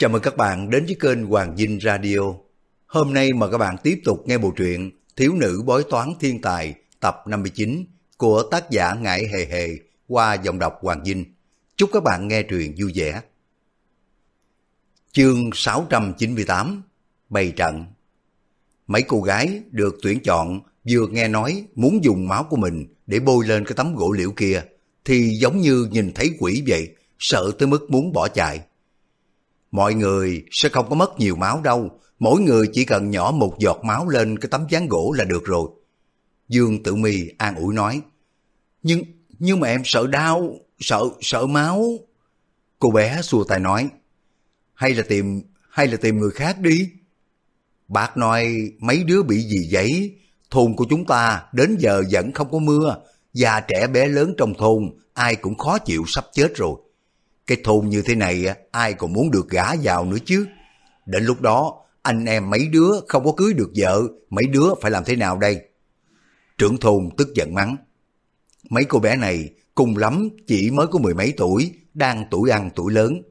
Chào mừng các bạn đến với kênh Hoàng Dinh Radio. Hôm nay mời các bạn tiếp tục nghe bộ truyện Thiếu nữ bói toán thiên tài tập 59 của tác giả Ngải Hề Hề qua giọng đọc Hoàng Dinh. Chúc các bạn nghe truyện vui vẻ. Chương 698 Bày trận Mấy cô gái được tuyển chọn vừa nghe nói muốn dùng máu của mình để bôi lên cái tấm gỗ liễu kia thì giống như nhìn thấy quỷ vậy, sợ tới mức muốn bỏ chạy. Mọi người sẽ không có mất nhiều máu đâu, mỗi người chỉ cần nhỏ một giọt máu lên cái tấm ván gỗ là được rồi. Dương Tử Mi an ủi nói, nhưng nhưng mà em sợ đau, sợ sợ máu. Cô bé xua tay nói, hay là tìm hay là tìm người khác đi. Bác nói mấy đứa bị gì vậy? Thôn của chúng ta đến giờ vẫn không có mưa, già trẻ bé lớn trong thôn ai cũng khó chịu sắp chết rồi. Cái thôn như thế này ai còn muốn được gả vào nữa chứ. Đến lúc đó anh em mấy đứa không có cưới được vợ, mấy đứa phải làm thế nào đây? Trưởng thôn tức giận mắng. Mấy cô bé này cùng lắm chỉ mới có mười mấy tuổi, đang tuổi ăn tuổi lớn.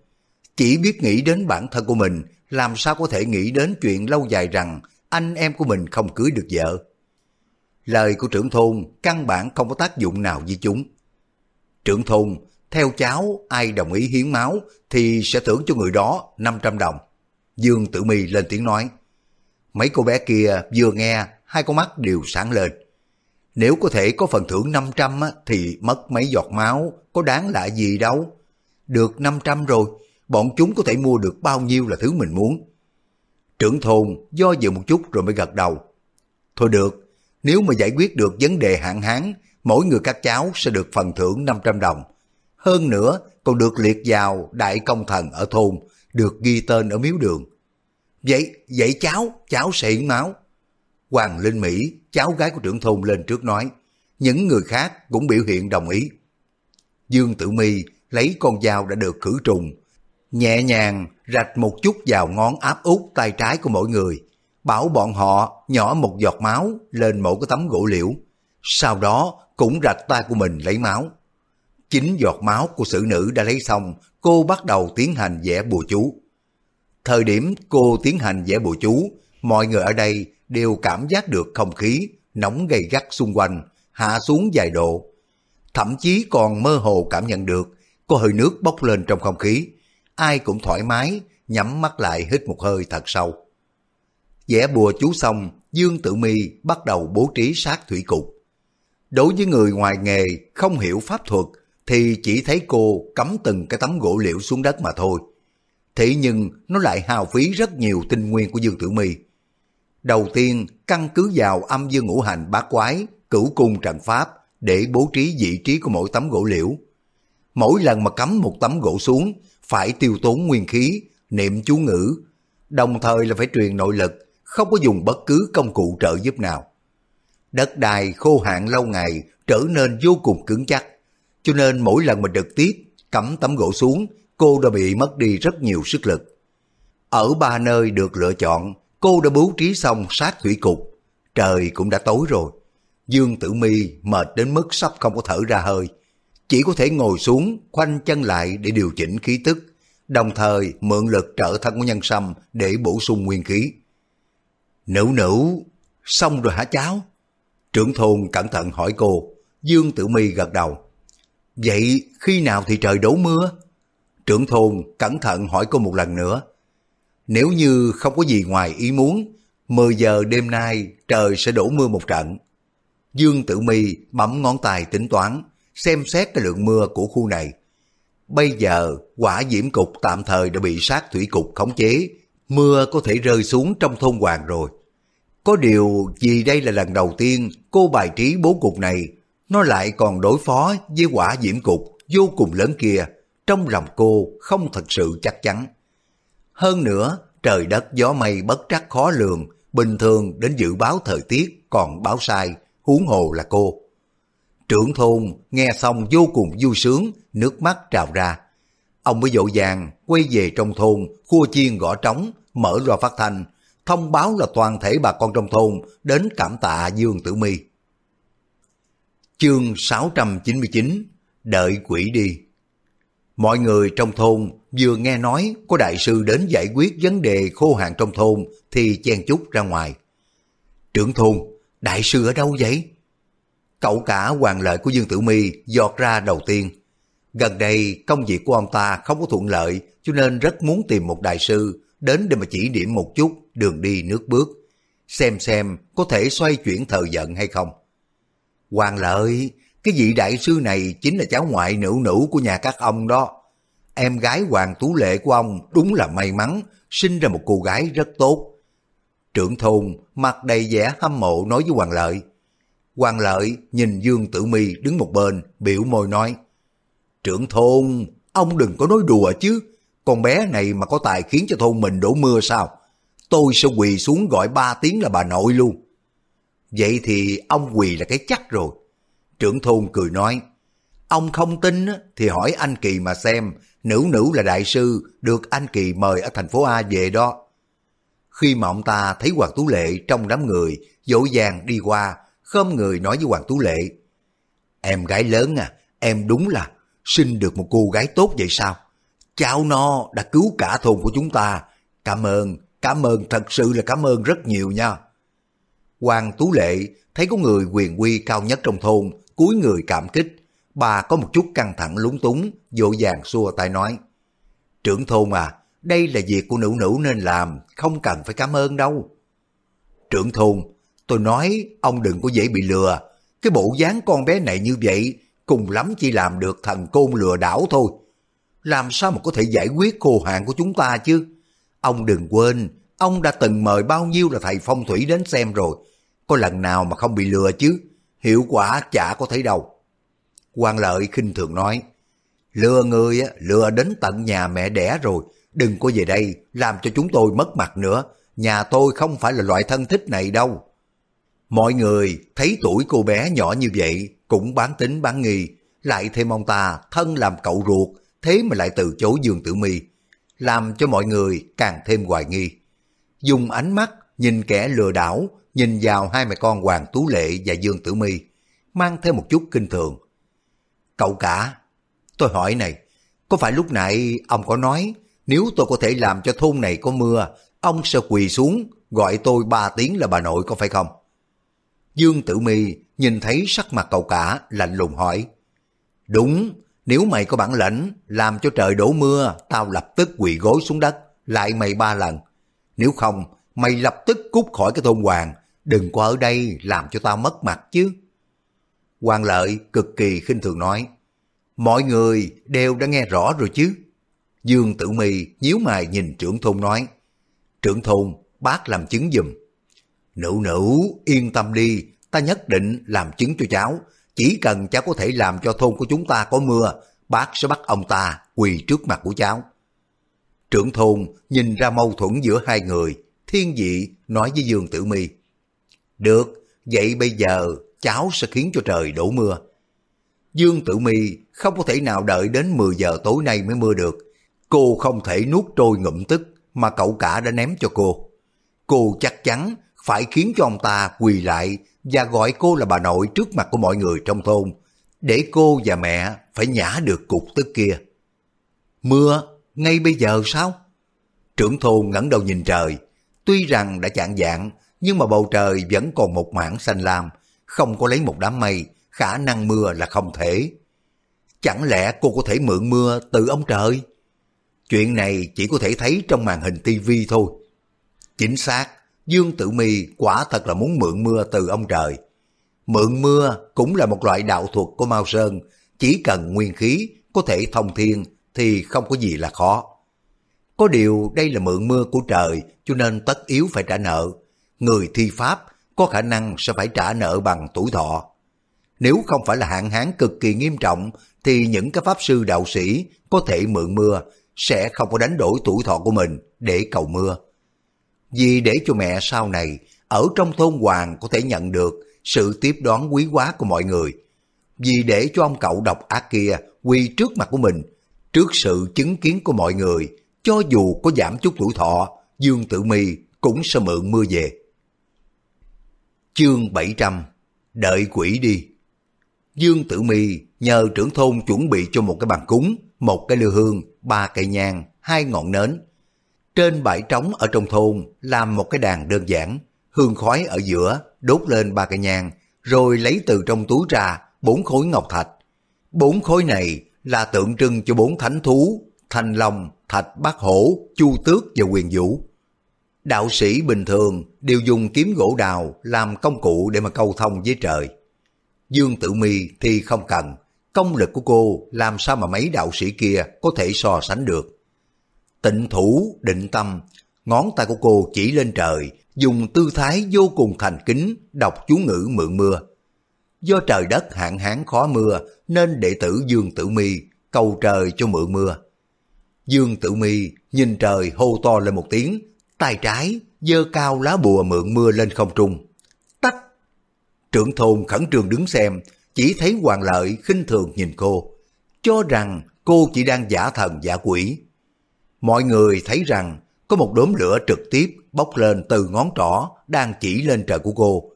Chỉ biết nghĩ đến bản thân của mình, làm sao có thể nghĩ đến chuyện lâu dài rằng anh em của mình không cưới được vợ. Lời của trưởng thôn căn bản không có tác dụng nào với chúng. Trưởng thôn, theo cháu ai đồng ý hiến máu thì sẽ thưởng cho người đó 500 đồng. Dương Tử Mi lên tiếng nói. Mấy cô bé kia vừa nghe hai con mắt đều sáng lên. Nếu có thể có phần thưởng 500 thì mất mấy giọt máu có đáng lạ gì đâu. Được 500 rồi, bọn chúng có thể mua được bao nhiêu là thứ mình muốn. Trưởng thôn do dự một chút rồi mới gật đầu. Thôi được, nếu mà giải quyết được vấn đề hạn hán, mỗi người các cháu sẽ được phần thưởng 500 đồng. Hơn nữa, còn được liệt vào đại công thần ở thôn, được ghi tên ở miếu đường. Vậy, vậy cháu, cháu sẽ hiến máu. Hoàng Linh Mỹ, cháu gái của trưởng thôn lên trước nói, những người khác cũng biểu hiện đồng ý. Dương Tử Mi lấy con dao đã được khử trùng, nhẹ nhàng rạch một chút vào ngón áp út tay trái của mỗi người, bảo bọn họ nhỏ một giọt máu lên mỗi cái tấm gỗ liễu. Sau đó cũng rạch tay của mình lấy máu. Chính giọt máu của xử nữ đã lấy xong, cô bắt đầu tiến hành vẽ bùa chú. Thời điểm cô tiến hành vẽ bùa chú, mọi người ở đây đều cảm giác được không khí nóng gay gắt xung quanh, hạ xuống vài độ. Thậm chí còn mơ hồ cảm nhận được có hơi nước bốc lên trong không khí. Ai cũng thoải mái, nhắm mắt lại hít một hơi thật sâu. Vẽ bùa chú xong, Dương Tử Mi bắt đầu bố trí sát thủy cục. Đối với người ngoài nghề không hiểu pháp thuật thì chỉ thấy cô cắm từng cái tấm gỗ liễu xuống đất mà thôi. Thế nhưng nó lại hao phí rất nhiều tinh nguyên của Dương Tử Mi. Đầu tiên, căn cứ vào âm dương ngũ hành bát quái, cửu cung trận pháp để bố trí vị trí của mỗi tấm gỗ liễu. Mỗi lần mà cắm một tấm gỗ xuống, phải tiêu tốn nguyên khí, niệm chú ngữ, đồng thời là phải truyền nội lực, không có dùng bất cứ công cụ trợ giúp nào. Đất đai khô hạn lâu ngày trở nên vô cùng cứng chắc, cho nên mỗi lần mình trực tiếp cắm tấm gỗ xuống, cô đã bị mất đi rất nhiều sức lực. Ở ba nơi được lựa chọn, cô đã bố trí xong sát thủy cục. Trời cũng đã tối rồi. Dương Tử Mi mệt đến mức sắp không có thở ra hơi. Chỉ có thể ngồi xuống, khoanh chân lại để điều chỉnh khí tức, đồng thời mượn lực trợ thân của nhân sâm để bổ sung nguyên khí. Nữ nữ, xong rồi hả cháu? Trưởng thôn cẩn thận hỏi cô, Dương Tử Mi gật đầu. Vậy khi nào thì trời đổ mưa? Trưởng thôn cẩn thận hỏi cô một lần nữa. Nếu như không có gì ngoài ý muốn, 10 giờ đêm nay trời sẽ đổ mưa một trận. Dương Tử Mi bấm ngón tay tính toán, xem xét cái lượng mưa của khu này. Bây giờ quả diễm cục tạm thời đã bị sát thủy cục khống chế, mưa có thể rơi xuống trong thôn hoàng rồi. Có điều vì đây là lần đầu tiên cô bài trí bố cục này, nó lại còn đối phó với quả diễm cục vô cùng lớn kia, trong lòng cô không thật sự chắc chắn. Hơn nữa, trời đất gió mây bất trắc khó lường, bình thường đến dự báo thời tiết còn báo sai, huống hồ là cô. Trưởng thôn nghe xong vô cùng vui sướng, nước mắt trào ra. Ông mới dội vàng quay về trong thôn, khua chiên gõ trống, mở loa phát thanh, thông báo là toàn thể bà con trong thôn đến cảm tạ Dương Tử Mi. Chương 699 Đợi quỷ đi Mọi người trong thôn vừa nghe nói có đại sư đến giải quyết vấn đề khô hạn trong thôn thì chen chúc ra ngoài. Trưởng thôn, đại sư ở đâu vậy? Cậu cả hoàng lợi của Dương Tử My giọt ra đầu tiên. Gần đây công việc của ông ta không có thuận lợi cho nên rất muốn tìm một đại sư đến để mà chỉ điểm một chút đường đi nước bước. Xem xem có thể xoay chuyển thời giận hay không. Hoàng lợi, cái vị đại sư này chính là cháu ngoại nữ nữ của nhà các ông đó. Em gái Hoàng Tú Lệ của ông đúng là may mắn, sinh ra một cô gái rất tốt. Trưởng thôn mặt đầy vẻ hâm mộ nói với Hoàng Lợi. Hoàng Lợi nhìn Dương Tử Mi đứng một bên, biểu môi nói. Trưởng thôn, ông đừng có nói đùa chứ. Con bé này mà có tài khiến cho thôn mình đổ mưa sao? Tôi sẽ quỳ xuống gọi ba tiếng là bà nội luôn. Vậy thì ông quỳ là cái chắc rồi. Trưởng thôn cười nói, ông không tin thì hỏi anh Kỳ mà xem, nữ nữ là đại sư, được anh Kỳ mời ở thành phố A về đó. Khi mà ông ta thấy Hoàng Tú Lệ trong đám người, dỗ dàng đi qua, khom người nói với Hoàng Tú Lệ, Em gái lớn à, em đúng là sinh được một cô gái tốt vậy sao? Cháu nó đã cứu cả thôn của chúng ta. Cảm ơn, cảm ơn, thật sự là cảm ơn rất nhiều nha. Hoàng Tú Lệ thấy có người quyền quy cao nhất trong thôn, cúi người cảm kích. Bà có một chút căng thẳng lúng túng, dỗ dàng xua tay nói. Trưởng thôn à, đây là việc của nữ nữ nên làm, không cần phải cảm ơn đâu. Trưởng thôn, tôi nói ông đừng có dễ bị lừa. Cái bộ dáng con bé này như vậy, cùng lắm chỉ làm được thần côn lừa đảo thôi. Làm sao mà có thể giải quyết khô hạn của chúng ta chứ? Ông đừng quên, ông đã từng mời bao nhiêu là thầy phong thủy đến xem rồi. Có lần nào mà không bị lừa chứ? Hiệu quả chả có thấy đâu. quan lợi khinh thường nói, lừa người lừa đến tận nhà mẹ đẻ rồi, đừng có về đây làm cho chúng tôi mất mặt nữa. Nhà tôi không phải là loại thân thích này đâu. Mọi người thấy tuổi cô bé nhỏ như vậy cũng bán tính bán nghi, lại thêm ông ta thân làm cậu ruột, thế mà lại từ chối Dương Tử Mi, làm cho mọi người càng thêm hoài nghi. Dùng ánh mắt nhìn kẻ lừa đảo, nhìn vào hai mẹ con Hoàng Tú Lệ và Dương Tử Mi, mang thêm một chút kinh thường. Cậu cả, tôi hỏi này, có phải lúc nãy ông có nói nếu tôi có thể làm cho thôn này có mưa, ông sẽ quỳ xuống gọi tôi ba tiếng là bà nội có phải không? Dương Tử Mi nhìn thấy sắc mặt cậu cả lạnh lùng hỏi. Đúng, nếu mày có bản lãnh làm cho trời đổ mưa, tao lập tức quỳ gối xuống đất, lại mày ba lần. Nếu không, mày lập tức cút khỏi cái thôn hoàng, đừng có ở đây làm cho tao mất mặt chứ. Hoàng lợi cực kỳ khinh thường nói, mọi người đều đã nghe rõ rồi chứ. Dương Tử Mì, nhíu mày nhìn trưởng thôn nói, trưởng thôn bác làm chứng giùm. Nữ nữ yên tâm đi, ta nhất định làm chứng cho cháu, chỉ cần cháu có thể làm cho thôn của chúng ta có mưa, bác sẽ bắt ông ta quỳ trước mặt của cháu. Trưởng thôn nhìn ra mâu thuẫn giữa hai người, thiên dị nói với Dương Tử Mi Được, vậy bây giờ cháu sẽ khiến cho trời đổ mưa. Dương Tử Mi không có thể nào đợi đến 10 giờ tối nay mới mưa được. Cô không thể nuốt trôi ngụm tức mà cậu cả đã ném cho cô. Cô chắc chắn phải khiến cho ông ta quỳ lại và gọi cô là bà nội trước mặt của mọi người trong thôn, để cô và mẹ phải nhả được cục tức kia. Mưa, ngay bây giờ sao? Trưởng thôn ngẩng đầu nhìn trời, tuy rằng đã chạng dạng, nhưng mà bầu trời vẫn còn một mảng xanh lam, không có lấy một đám mây, khả năng mưa là không thể. Chẳng lẽ cô có thể mượn mưa từ ông trời? Chuyện này chỉ có thể thấy trong màn hình tivi thôi. Chính xác, Dương Tử Mi quả thật là muốn mượn mưa từ ông trời. Mượn mưa cũng là một loại đạo thuật của Mao Sơn, chỉ cần nguyên khí có thể thông thiên thì không có gì là khó. Có điều đây là mượn mưa của trời cho nên tất yếu phải trả nợ. Người thi pháp có khả năng sẽ phải trả nợ bằng tuổi thọ. Nếu không phải là hạn hán cực kỳ nghiêm trọng thì những cái pháp sư đạo sĩ có thể mượn mưa sẽ không có đánh đổi tuổi thọ của mình để cầu mưa vì để cho mẹ sau này ở trong thôn hoàng có thể nhận được sự tiếp đón quý hóa của mọi người. Vì để cho ông cậu độc ác kia quỳ trước mặt của mình, trước sự chứng kiến của mọi người, cho dù có giảm chút tuổi thọ, Dương Tử Mi cũng sẽ mượn mưa về. Chương 700 Đợi quỷ đi Dương Tử Mi nhờ trưởng thôn chuẩn bị cho một cái bàn cúng, một cái lư hương, ba cây nhang, hai ngọn nến. Trên bãi trống ở trong thôn làm một cái đàn đơn giản, hương khói ở giữa, đốt lên ba cây nhang, rồi lấy từ trong túi ra bốn khối ngọc thạch. Bốn khối này là tượng trưng cho bốn thánh thú, thanh long, thạch bát hổ, chu tước và quyền vũ. Đạo sĩ bình thường đều dùng kiếm gỗ đào làm công cụ để mà câu thông với trời. Dương Tử Mi thì không cần, công lực của cô làm sao mà mấy đạo sĩ kia có thể so sánh được. Tịnh thủ, định tâm, ngón tay của cô chỉ lên trời, dùng tư thái vô cùng thành kính đọc chú ngữ mượn mưa. Do trời đất hạn hán khó mưa nên đệ tử Dương Tử Mi cầu trời cho mượn mưa. Dương Tử Mi nhìn trời hô to lên một tiếng, tay trái giơ cao lá bùa mượn mưa lên không trung. Tách! Trưởng thôn khẩn trương đứng xem, chỉ thấy Hoàng Lợi khinh thường nhìn cô, cho rằng cô chỉ đang giả thần giả quỷ. Mọi người thấy rằng có một đốm lửa trực tiếp bốc lên từ ngón trỏ đang chỉ lên trời của cô.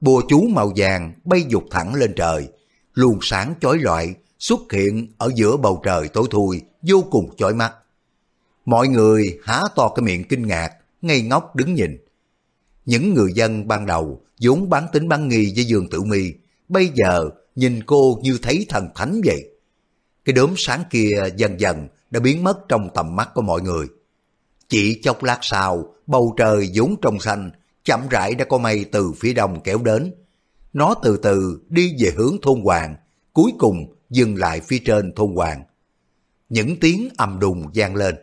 Bùa chú màu vàng bay dục thẳng lên trời, luồng sáng chói lọi xuất hiện ở giữa bầu trời tối thui, vô cùng chói mắt. Mọi người há to cái miệng kinh ngạc, ngây ngốc đứng nhìn. Những người dân ban đầu vốn bán tính bán nghi với Dương Tử Mi, bây giờ nhìn cô như thấy thần thánh vậy. Cái đốm sáng kia dần dần đã biến mất trong tầm mắt của mọi người. Chỉ chốc lát sau, bầu trời vốn trong xanh, chậm rãi đã có mây từ phía đông kéo đến. Nó từ từ đi về hướng thôn hoàng, cuối cùng dừng lại phía trên thôn hoàng. Những tiếng ầm đùng vang lên.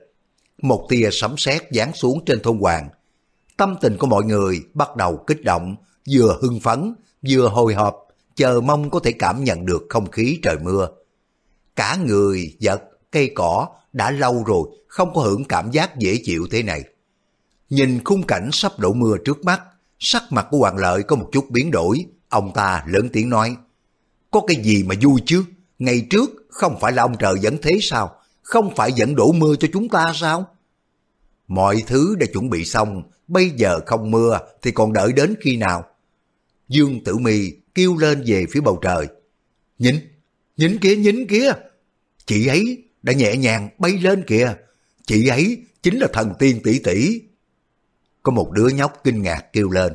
Một tia sấm sét giáng xuống trên thôn hoàng. Tâm tình của mọi người bắt đầu kích động, vừa hưng phấn, vừa hồi hộp, chờ mong có thể cảm nhận được không khí trời mưa. Cả người, vật, cây cỏ đã lâu rồi không có hưởng cảm giác dễ chịu thế này. Nhìn khung cảnh sắp đổ mưa trước mắt, sắc mặt của Hoàng Lợi có một chút biến đổi, ông ta lớn tiếng nói, có cái gì mà vui chứ, ngày trước không phải là ông trời dẫn thế sao, không phải dẫn đổ mưa cho chúng ta sao? Mọi thứ đã chuẩn bị xong, bây giờ không mưa thì còn đợi đến khi nào? Dương Tử Mi kêu lên về phía bầu trời. Nhìn, nhìn kia, nhìn kia. Chị ấy đã nhẹ nhàng bay lên kìa. Chị ấy chính là thần tiên tỷ tỷ. Có một đứa nhóc kinh ngạc kêu lên.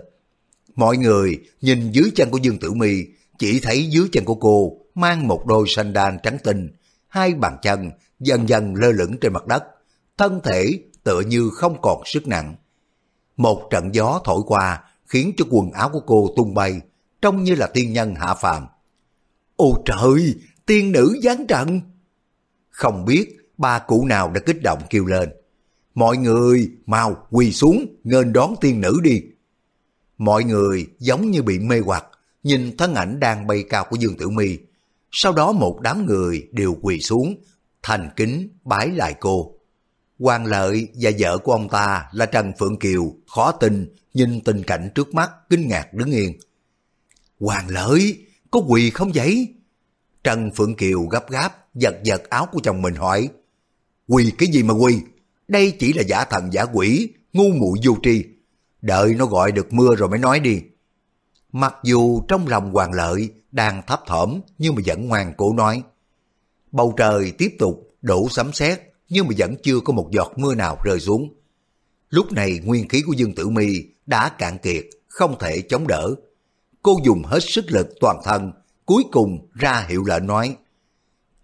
Mọi người nhìn dưới chân của Dương Tử Mi chỉ thấy dưới chân của cô mang một đôi sandal trắng tinh, hai bàn chân dần dần lơ lửng trên mặt đất, thân thể tựa như không còn sức nặng. Một trận gió thổi qua khiến cho quần áo của cô tung bay, trông như là tiên nhân hạ phàm. Ôi trời, tiên nữ giáng trận! Không biết ba cụ nào đã kích động kêu lên. Mọi người mau quỳ xuống nên đón tiên nữ đi. Mọi người giống như bị mê hoặc, nhìn thân ảnh đang bay cao của Dương Tử Mi. Sau đó một đám người đều quỳ xuống, thành kính bái lại cô. Hoàng lợi và vợ của ông ta là Trần Phượng Kiều khó tin nhìn tình cảnh trước mắt kinh ngạc đứng yên. Hoàng lợi, có quỳ không vậy? Trần Phượng Kiều gấp gáp giật giật áo của chồng mình hỏi. Quỳ cái gì mà quỳ? Đây chỉ là giả thần giả quỷ, ngu muội vô tri. Đợi nó gọi được mưa rồi mới nói đi. Mặc dù trong lòng hoàng lợi đang thấp thỏm nhưng mà vẫn ngoan cổ nói. Bầu trời tiếp tục đổ sấm sét nhưng mà vẫn chưa có một giọt mưa nào rơi xuống. Lúc này nguyên khí của Dương Tử Mi đã cạn kiệt, không thể chống đỡ. Cô dùng hết sức lực toàn thân, cuối cùng ra hiệu lệnh nói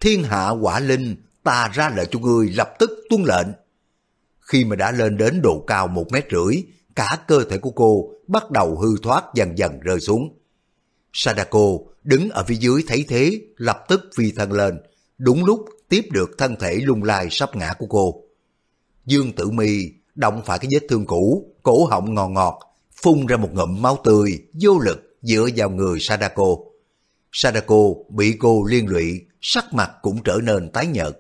Thiên hạ quả linh, ta ra lệnh cho ngươi lập tức tuân lệnh. Khi mà đã lên đến độ cao một mét rưỡi, cả cơ thể của cô bắt đầu hư thoát dần dần rơi xuống. Sadako đứng ở phía dưới thấy thế, lập tức phi thân lên, đúng lúc tiếp được thân thể lung lai sắp ngã của cô. Dương Tử Mi động phải cái vết thương cũ, cổ họng ngọt ngọt, phun ra một ngụm máu tươi, vô lực dựa vào người Sadako. Sadako bị cô liên lụy, sắc mặt cũng trở nên tái nhợt.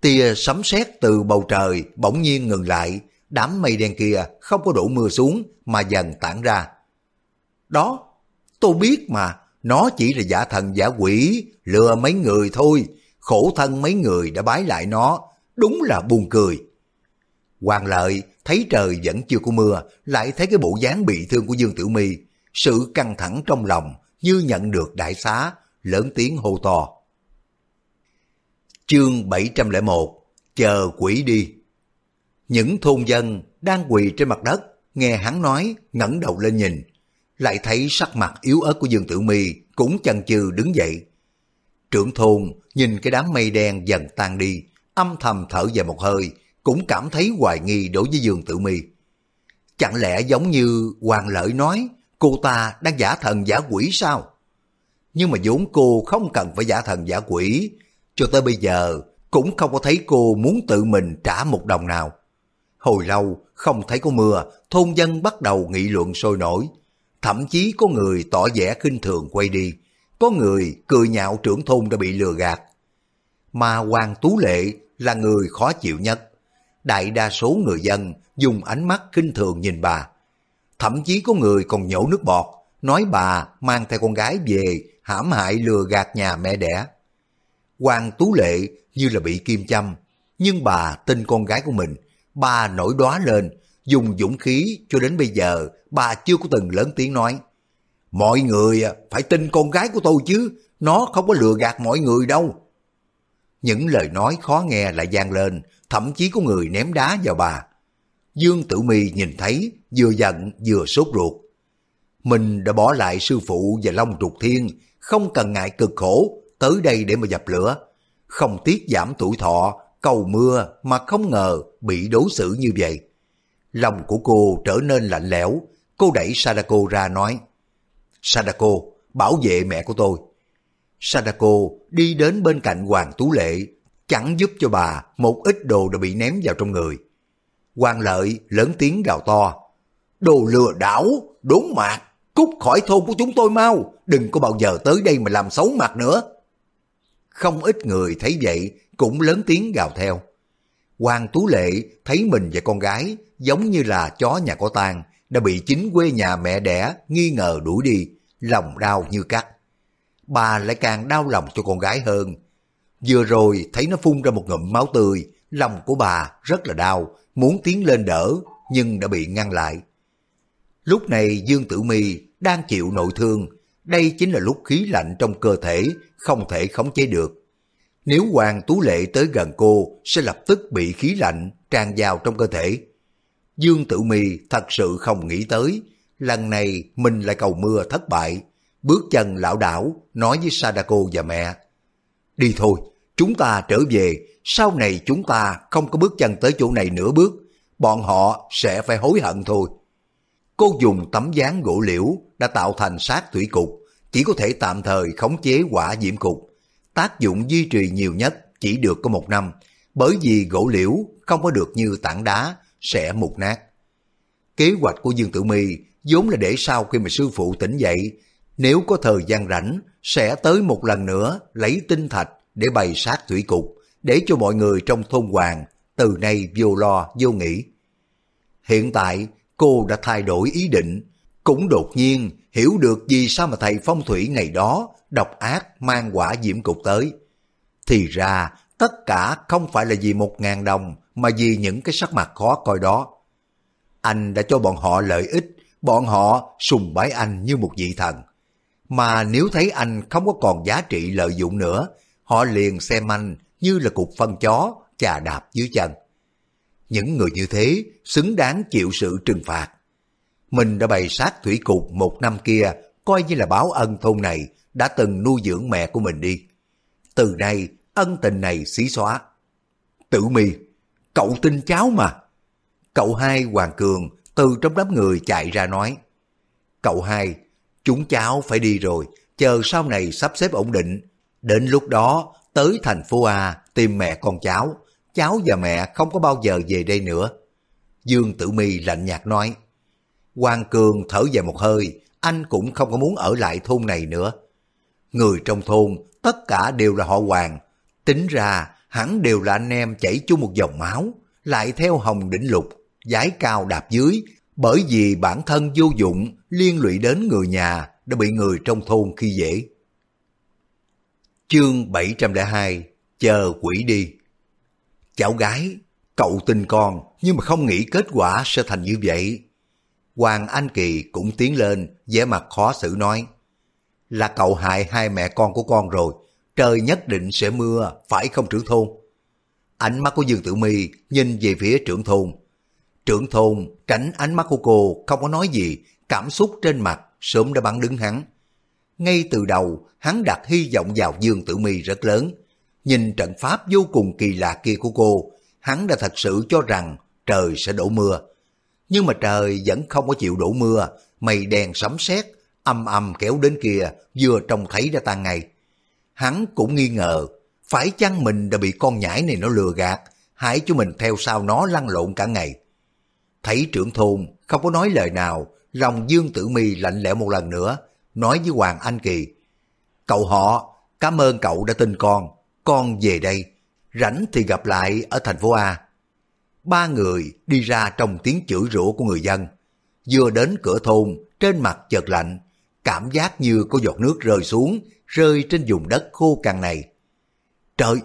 Tia sấm sét từ bầu trời bỗng nhiên ngừng lại, đám mây đen kia không có đổ mưa xuống mà dần tản ra. Đó, tôi biết mà, nó chỉ là giả thần giả quỷ, lừa mấy người thôi, khổ thân mấy người đã bái lại nó, đúng là buồn cười. Hoàng lợi thấy trời vẫn chưa có mưa, lại thấy cái bộ dáng bị thương của Dương Tiểu My, sự căng thẳng trong lòng như nhận được đại xá, lớn tiếng hô to. Chương 701 Chờ quỷ đi những thôn dân đang quỳ trên mặt đất nghe hắn nói ngẩng đầu lên nhìn lại thấy sắc mặt yếu ớt của Dương Tử Mi cũng chần chừ đứng dậy. Trưởng thôn nhìn cái đám mây đen dần tan đi, âm thầm thở dài một hơi, cũng cảm thấy hoài nghi đối với Dương Tử Mi. Chẳng lẽ giống như Hoàng Lợi nói, cô ta đang giả thần giả quỷ sao? Nhưng mà vốn cô không cần phải giả thần giả quỷ, cho tới bây giờ cũng không có thấy cô muốn tự mình trả một đồng nào. Hồi lâu không thấy có mưa, thôn dân bắt đầu nghị luận sôi nổi. Thậm chí có người tỏ vẻ khinh thường quay đi, có người cười nhạo trưởng thôn đã bị lừa gạt. Mà Hoàng Tú Lệ là người khó chịu nhất. Đại đa số người dân dùng ánh mắt khinh thường nhìn bà. Thậm chí có người còn nhổ nước bọt, nói bà mang theo con gái về hãm hại lừa gạt nhà mẹ đẻ. Hoàng Tú Lệ như là bị kim châm, nhưng bà tin con gái của mình, bà nổi đóa lên, dùng dũng khí cho đến bây giờ bà chưa có từng lớn tiếng nói. Mọi người à, phải tin con gái của tôi chứ, nó không có lừa gạt mọi người đâu. Những lời nói khó nghe lại gian lên, thậm chí có người ném đá vào bà. Dương Tử Mi nhìn thấy, vừa giận vừa sốt ruột. Mình đã bỏ lại sư phụ và Long Trục Thiên, không cần ngại cực khổ, tới đây để mà dập lửa. Không tiếc giảm tuổi thọ, cầu mưa mà không ngờ bị đối xử như vậy. Lòng của cô trở nên lạnh lẽo, cô đẩy Sadako ra nói, Sadako, bảo vệ mẹ của tôi. Sadako đi đến bên cạnh Hoàng Tú Lệ, chẳng giúp cho bà một ít đồ đã bị ném vào trong người. Hoàng Lợi lớn tiếng gào to, đồ lừa đảo, đốn mạc, cút khỏi thôn của chúng tôi mau, đừng có bao giờ tới đây mà làm xấu mặt nữa. Không ít người thấy vậy cũng lớn tiếng gào theo. Hoàng Tú Lệ thấy mình và con gái giống như là chó nhà có tang đã bị chính quê nhà mẹ đẻ nghi ngờ đuổi đi, lòng đau như cắt. Bà lại càng đau lòng cho con gái hơn. Vừa rồi thấy nó phun ra một ngụm máu tươi, lòng của bà rất là đau, muốn tiến lên đỡ nhưng đã bị ngăn lại. Lúc này Dương Tử Mi đang chịu nội thương, đây chính là lúc khí lạnh trong cơ thể không thể khống chế được. Nếu Hoàng Tú Lệ tới gần cô sẽ lập tức bị khí lạnh tràn vào trong cơ thể. Dương Tử Mi thật sự không nghĩ tới, lần này mình lại cầu mưa thất bại, bước chân lão đảo nói với Sadako và mẹ. Đi thôi, chúng ta trở về, sau này chúng ta không có bước chân tới chỗ này nữa bước, bọn họ sẽ phải hối hận thôi. Cô dùng tấm dáng gỗ liễu đã tạo thành sát thủy cục, chỉ có thể tạm thời khống chế quả diễm cục. Tác dụng duy trì nhiều nhất chỉ được có một năm, bởi vì gỗ liễu không có được như tảng đá sẽ mục nát. Kế hoạch của Dương Tử Mi vốn là để sau khi mà sư phụ tỉnh dậy, nếu có thời gian rảnh sẽ tới một lần nữa lấy tinh thạch để bày sát thủy cục, để cho mọi người trong thôn hoàng từ nay vô lo vô nghĩ. Hiện tại cô đã thay đổi ý định, cũng đột nhiên hiểu được vì sao mà thầy phong thủy ngày đó độc ác mang quả diễm cục tới. Thì ra tất cả không phải là vì một ngàn đồng mà vì những cái sắc mặt khó coi đó. Anh đã cho bọn họ lợi ích, bọn họ sùng bái anh như một vị thần. Mà nếu thấy anh không có còn giá trị lợi dụng nữa, họ liền xem anh như là cục phân chó, chà đạp dưới chân. Những người như thế xứng đáng chịu sự trừng phạt. Mình đã bày sát thủy cục một năm kia, coi như là báo ân thôn này đã từng nuôi dưỡng mẹ của mình đi. Từ nay, ân tình này xí xóa. Tử mi, cậu tin cháu mà. Cậu hai Hoàng Cường từ trong đám người chạy ra nói. Cậu hai, chúng cháu phải đi rồi, chờ sau này sắp xếp ổn định. Đến lúc đó, tới thành phố A tìm mẹ con cháu. Cháu và mẹ không có bao giờ về đây nữa. Dương Tử Mi lạnh nhạt nói. Hoàng Cường thở dài một hơi, anh cũng không có muốn ở lại thôn này nữa. Người trong thôn, tất cả đều là họ Hoàng. Tính ra, hẳn đều là anh em chảy chung một dòng máu, lại theo Hồng Đỉnh Lục, giải cao đạp dưới, bởi vì bản thân vô dụng liên lụy đến người nhà đã bị người trong thôn khi dễ. Chương 702 Chờ quỷ đi Cháu gái, cậu tin con nhưng mà không nghĩ kết quả sẽ thành như vậy. Hoàng Anh Kỳ cũng tiến lên, vẻ mặt khó xử nói. Là cậu hại hai mẹ con của con rồi, trời nhất định sẽ mưa, phải không trưởng thôn? Ánh mắt của Dương Tử Mi nhìn về phía trưởng thôn. Trưởng thôn tránh ánh mắt của cô không có nói gì, cảm xúc trên mặt sớm đã bắn đứng hắn. Ngay từ đầu, hắn đặt hy vọng vào Dương Tử Mi rất lớn. Nhìn trận pháp vô cùng kỳ lạ kia của cô, hắn đã thật sự cho rằng trời sẽ đổ mưa. Nhưng mà trời vẫn không có chịu đổ mưa, mây đen sấm sét âm âm kéo đến kia, vừa trông thấy đã tan ngay. Hắn cũng nghi ngờ, phải chăng mình đã bị con nhãi này nó lừa gạt, hãy cho mình theo sau nó lăn lộn cả ngày. Thấy trưởng thôn không có nói lời nào, lòng Dương Tử Mi lạnh lẽo một lần nữa, nói với Hoàng Anh Kỳ. Cậu họ, cảm ơn cậu đã tin con, con về đây, rảnh thì gặp lại ở thành phố A. Ba người đi ra trong tiếng chửi rủa của người dân. Vừa đến cửa thôn, trên mặt chợt lạnh, cảm giác như có giọt nước rơi xuống, rơi trên vùng đất khô cằn này. Trời,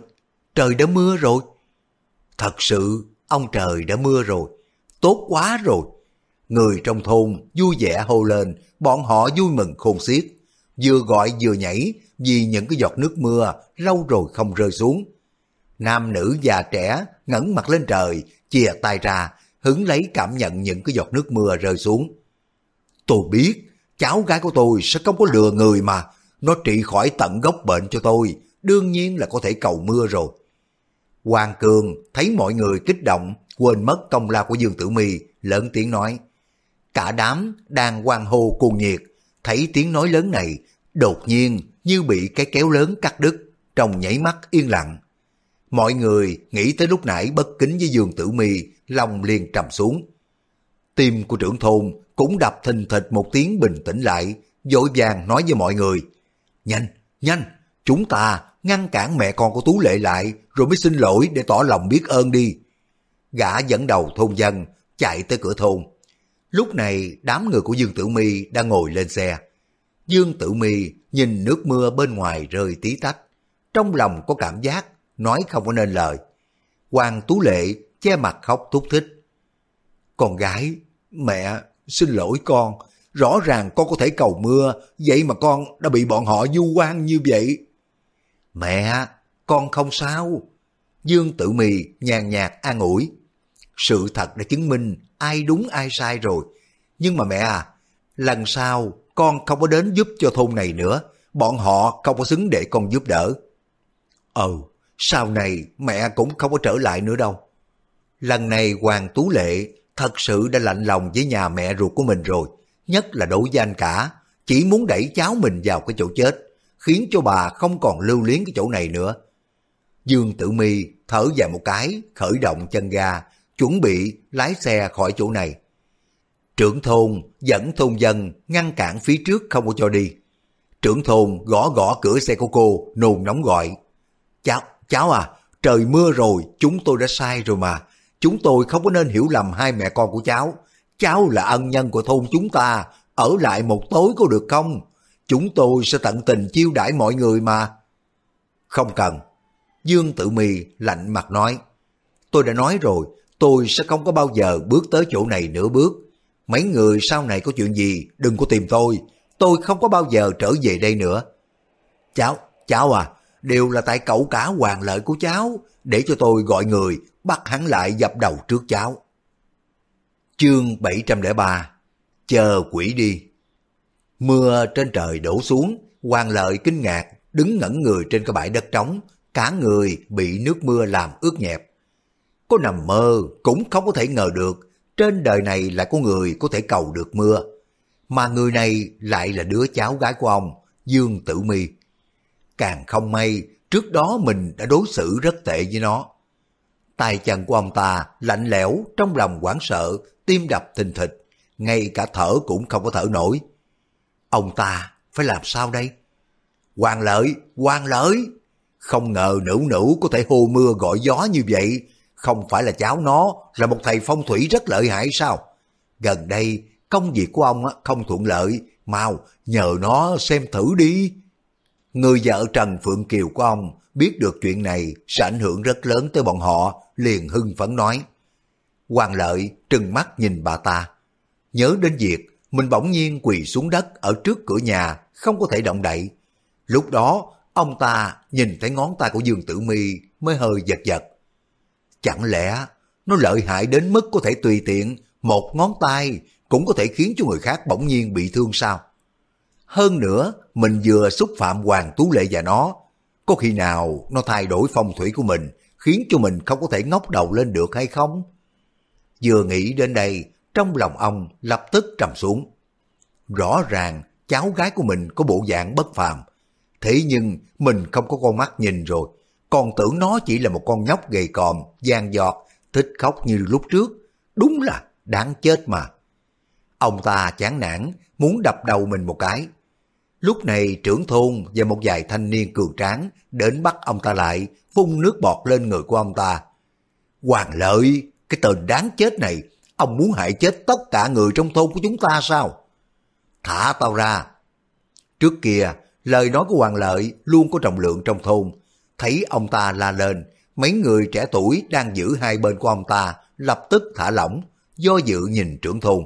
trời đã mưa rồi. Thật sự, ông trời đã mưa rồi. Tốt quá rồi. Người trong thôn vui vẻ hô lên, bọn họ vui mừng khôn xiết. Vừa gọi vừa nhảy vì những cái giọt nước mưa lâu rồi không rơi xuống. Nam nữ già trẻ ngẩng mặt lên trời, chìa tay ra, hứng lấy cảm nhận những cái giọt nước mưa rơi xuống. Tôi biết, cháu gái của tôi sẽ không có lừa người mà, nó trị khỏi tận gốc bệnh cho tôi, đương nhiên là có thể cầu mưa rồi. Hoàng Cường thấy mọi người kích động, quên mất công lao của Dương Tử Mi, lớn tiếng nói. Cả đám đang quan hô cuồng nhiệt, thấy tiếng nói lớn này, đột nhiên như bị cái kéo lớn cắt đứt, trong nhảy mắt yên lặng. Mọi người nghĩ tới lúc nãy bất kính với Dương Tử Mi, lòng liền trầm xuống. Tim của trưởng thôn cũng đập thình thịch một tiếng bình tĩnh lại, dội vàng nói với mọi người. Nhanh, nhanh, chúng ta ngăn cản mẹ con của Tú Lệ lại rồi mới xin lỗi để tỏ lòng biết ơn đi. Gã dẫn đầu thôn dân chạy tới cửa thôn. Lúc này đám người của Dương Tử Mi đang ngồi lên xe. Dương Tử Mi nhìn nước mưa bên ngoài rơi tí tách. Trong lòng có cảm giác nói không có nên lời. Hoàng Tú Lệ che mặt khóc thúc thích. Con gái, mẹ, xin lỗi con, rõ ràng con có thể cầu mưa, vậy mà con đã bị bọn họ du quan như vậy. Mẹ, con không sao. Dương Tử Mì nhàn nhạt an ủi. Sự thật đã chứng minh ai đúng ai sai rồi. Nhưng mà mẹ à, lần sau con không có đến giúp cho thôn này nữa, bọn họ không có xứng để con giúp đỡ. Ừ, sau này mẹ cũng không có trở lại nữa đâu. Lần này Hoàng Tú Lệ thật sự đã lạnh lòng với nhà mẹ ruột của mình rồi, nhất là đối với anh cả, chỉ muốn đẩy cháu mình vào cái chỗ chết, khiến cho bà không còn lưu luyến cái chỗ này nữa. Dương Tử Mi thở dài một cái, khởi động chân ga, chuẩn bị lái xe khỏi chỗ này. Trưởng thôn dẫn thôn dân ngăn cản phía trước không có cho đi. Trưởng thôn gõ gõ cửa xe của cô, nôn nóng gọi. Cháu, cháu à, trời mưa rồi, chúng tôi đã sai rồi mà. Chúng tôi không có nên hiểu lầm hai mẹ con của cháu. Cháu là ân nhân của thôn chúng ta, ở lại một tối có được không? Chúng tôi sẽ tận tình chiêu đãi mọi người mà. Không cần. Dương tự Mì lạnh mặt nói. Tôi đã nói rồi, tôi sẽ không có bao giờ bước tới chỗ này nửa bước. Mấy người sau này có chuyện gì, đừng có tìm tôi. Tôi không có bao giờ trở về đây nữa. Cháu, cháu à, đều là tại cậu cả hoàng lợi của cháu, để cho tôi gọi người bắt hắn lại dập đầu trước cháu. Chương 703 Chờ quỷ đi Mưa trên trời đổ xuống, quan lợi kinh ngạc, đứng ngẩn người trên cái bãi đất trống, cả người bị nước mưa làm ướt nhẹp. Có nằm mơ cũng không có thể ngờ được, trên đời này lại có người có thể cầu được mưa. Mà người này lại là đứa cháu gái của ông, Dương Tử Mi. Càng không may, trước đó mình đã đối xử rất tệ với nó. Tay chân của ông ta lạnh lẽo, trong lòng hoảng sợ, tim đập thình thịch, ngay cả thở cũng không có thở nổi. Ông ta phải làm sao đây? Hoàng lợi, hoàng lợi! Không ngờ nữ nữ có thể hô mưa gọi gió như vậy, không phải là cháu nó, là một thầy phong thủy rất lợi hại sao? Gần đây, công việc của ông không thuận lợi, mau nhờ nó xem thử đi. Người vợ Trần Phượng Kiều của ông biết được chuyện này sẽ ảnh hưởng rất lớn tới bọn họ, liền hưng phấn nói. Hoàng lợi trừng mắt nhìn bà ta, nhớ đến việc mình bỗng nhiên quỳ xuống đất ở trước cửa nhà, không có thể động đậy. Lúc đó, ông ta nhìn thấy ngón tay của Dương Tử Mi mới hơi giật giật. Chẳng lẽ nó lợi hại đến mức có thể tùy tiện một ngón tay cũng có thể khiến cho người khác bỗng nhiên bị thương sao? Hơn nữa, mình vừa xúc phạm Hoàng Tú Lệ và nó, có khi nào nó thay đổi phong thủy của mình, khiến cho mình không có thể ngóc đầu lên được hay không? Vừa nghĩ đến đây, trong lòng ông lập tức trầm xuống. Rõ ràng, cháu gái của mình có bộ dạng bất phàm, thế nhưng mình không có con mắt nhìn rồi, còn tưởng nó chỉ là một con nhóc gầy còm, gian giọt, thích khóc như lúc trước. Đúng là đáng chết mà. Ông ta chán nản, muốn đập đầu mình một cái. Lúc này trưởng thôn và một vài thanh niên cường tráng đến bắt ông ta lại, phun nước bọt lên người của ông ta. Hoàng lợi, cái tên đáng chết này, ông muốn hại chết tất cả người trong thôn của chúng ta sao? Thả tao ra. Trước kia, lời nói của Hoàng Lợi luôn có trọng lượng trong thôn. Thấy ông ta la lên, mấy người trẻ tuổi đang giữ hai bên của ông ta lập tức thả lỏng, do dự nhìn trưởng thôn.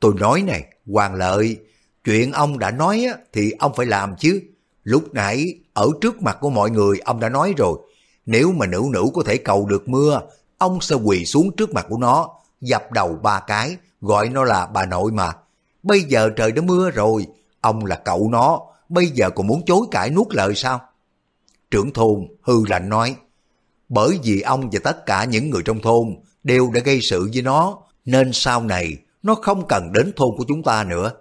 Tôi nói này, Hoàng Lợi, chuyện ông đã nói thì ông phải làm chứ. Lúc nãy, ở trước mặt của mọi người ông đã nói rồi, nếu mà nữ nữ có thể cầu được mưa, ông sẽ quỳ xuống trước mặt của nó, dập đầu ba cái, gọi nó là bà nội mà. Bây giờ trời đã mưa rồi, ông là cậu nó, bây giờ còn muốn chối cãi nuốt lời sao? Trưởng thôn hư lạnh nói, bởi vì ông và tất cả những người trong thôn đều đã gây sự với nó, nên sau này nó không cần đến thôn của chúng ta nữa.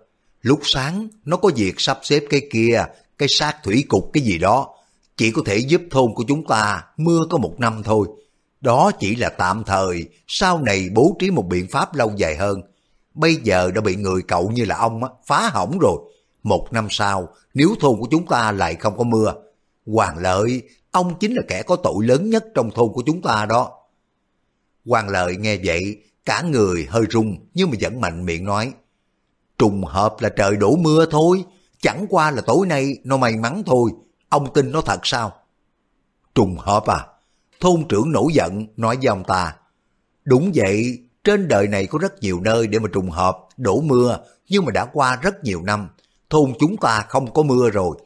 Lúc sáng nó có việc sắp xếp cái kia, cái sát thủy cục cái gì đó, chỉ có thể giúp thôn của chúng ta mưa có một năm thôi. Đó chỉ là tạm thời, sau này bố trí một biện pháp lâu dài hơn. Bây giờ đã bị người cậu như là ông phá hỏng rồi. Một năm sau, nếu thôn của chúng ta lại không có mưa, Hoàng Lợi, ông chính là kẻ có tội lớn nhất trong thôn của chúng ta đó. Hoàng Lợi nghe vậy, cả người hơi rung nhưng mà vẫn mạnh miệng nói. Trùng hợp là trời đổ mưa thôi, chẳng qua là tối nay nó may mắn thôi, ông tin nó thật sao? Trùng hợp à? Thôn trưởng nổi giận nói với ông ta. Đúng vậy, trên đời này có rất nhiều nơi để mà trùng hợp, đổ mưa, nhưng mà đã qua rất nhiều năm, thôn chúng ta không có mưa rồi.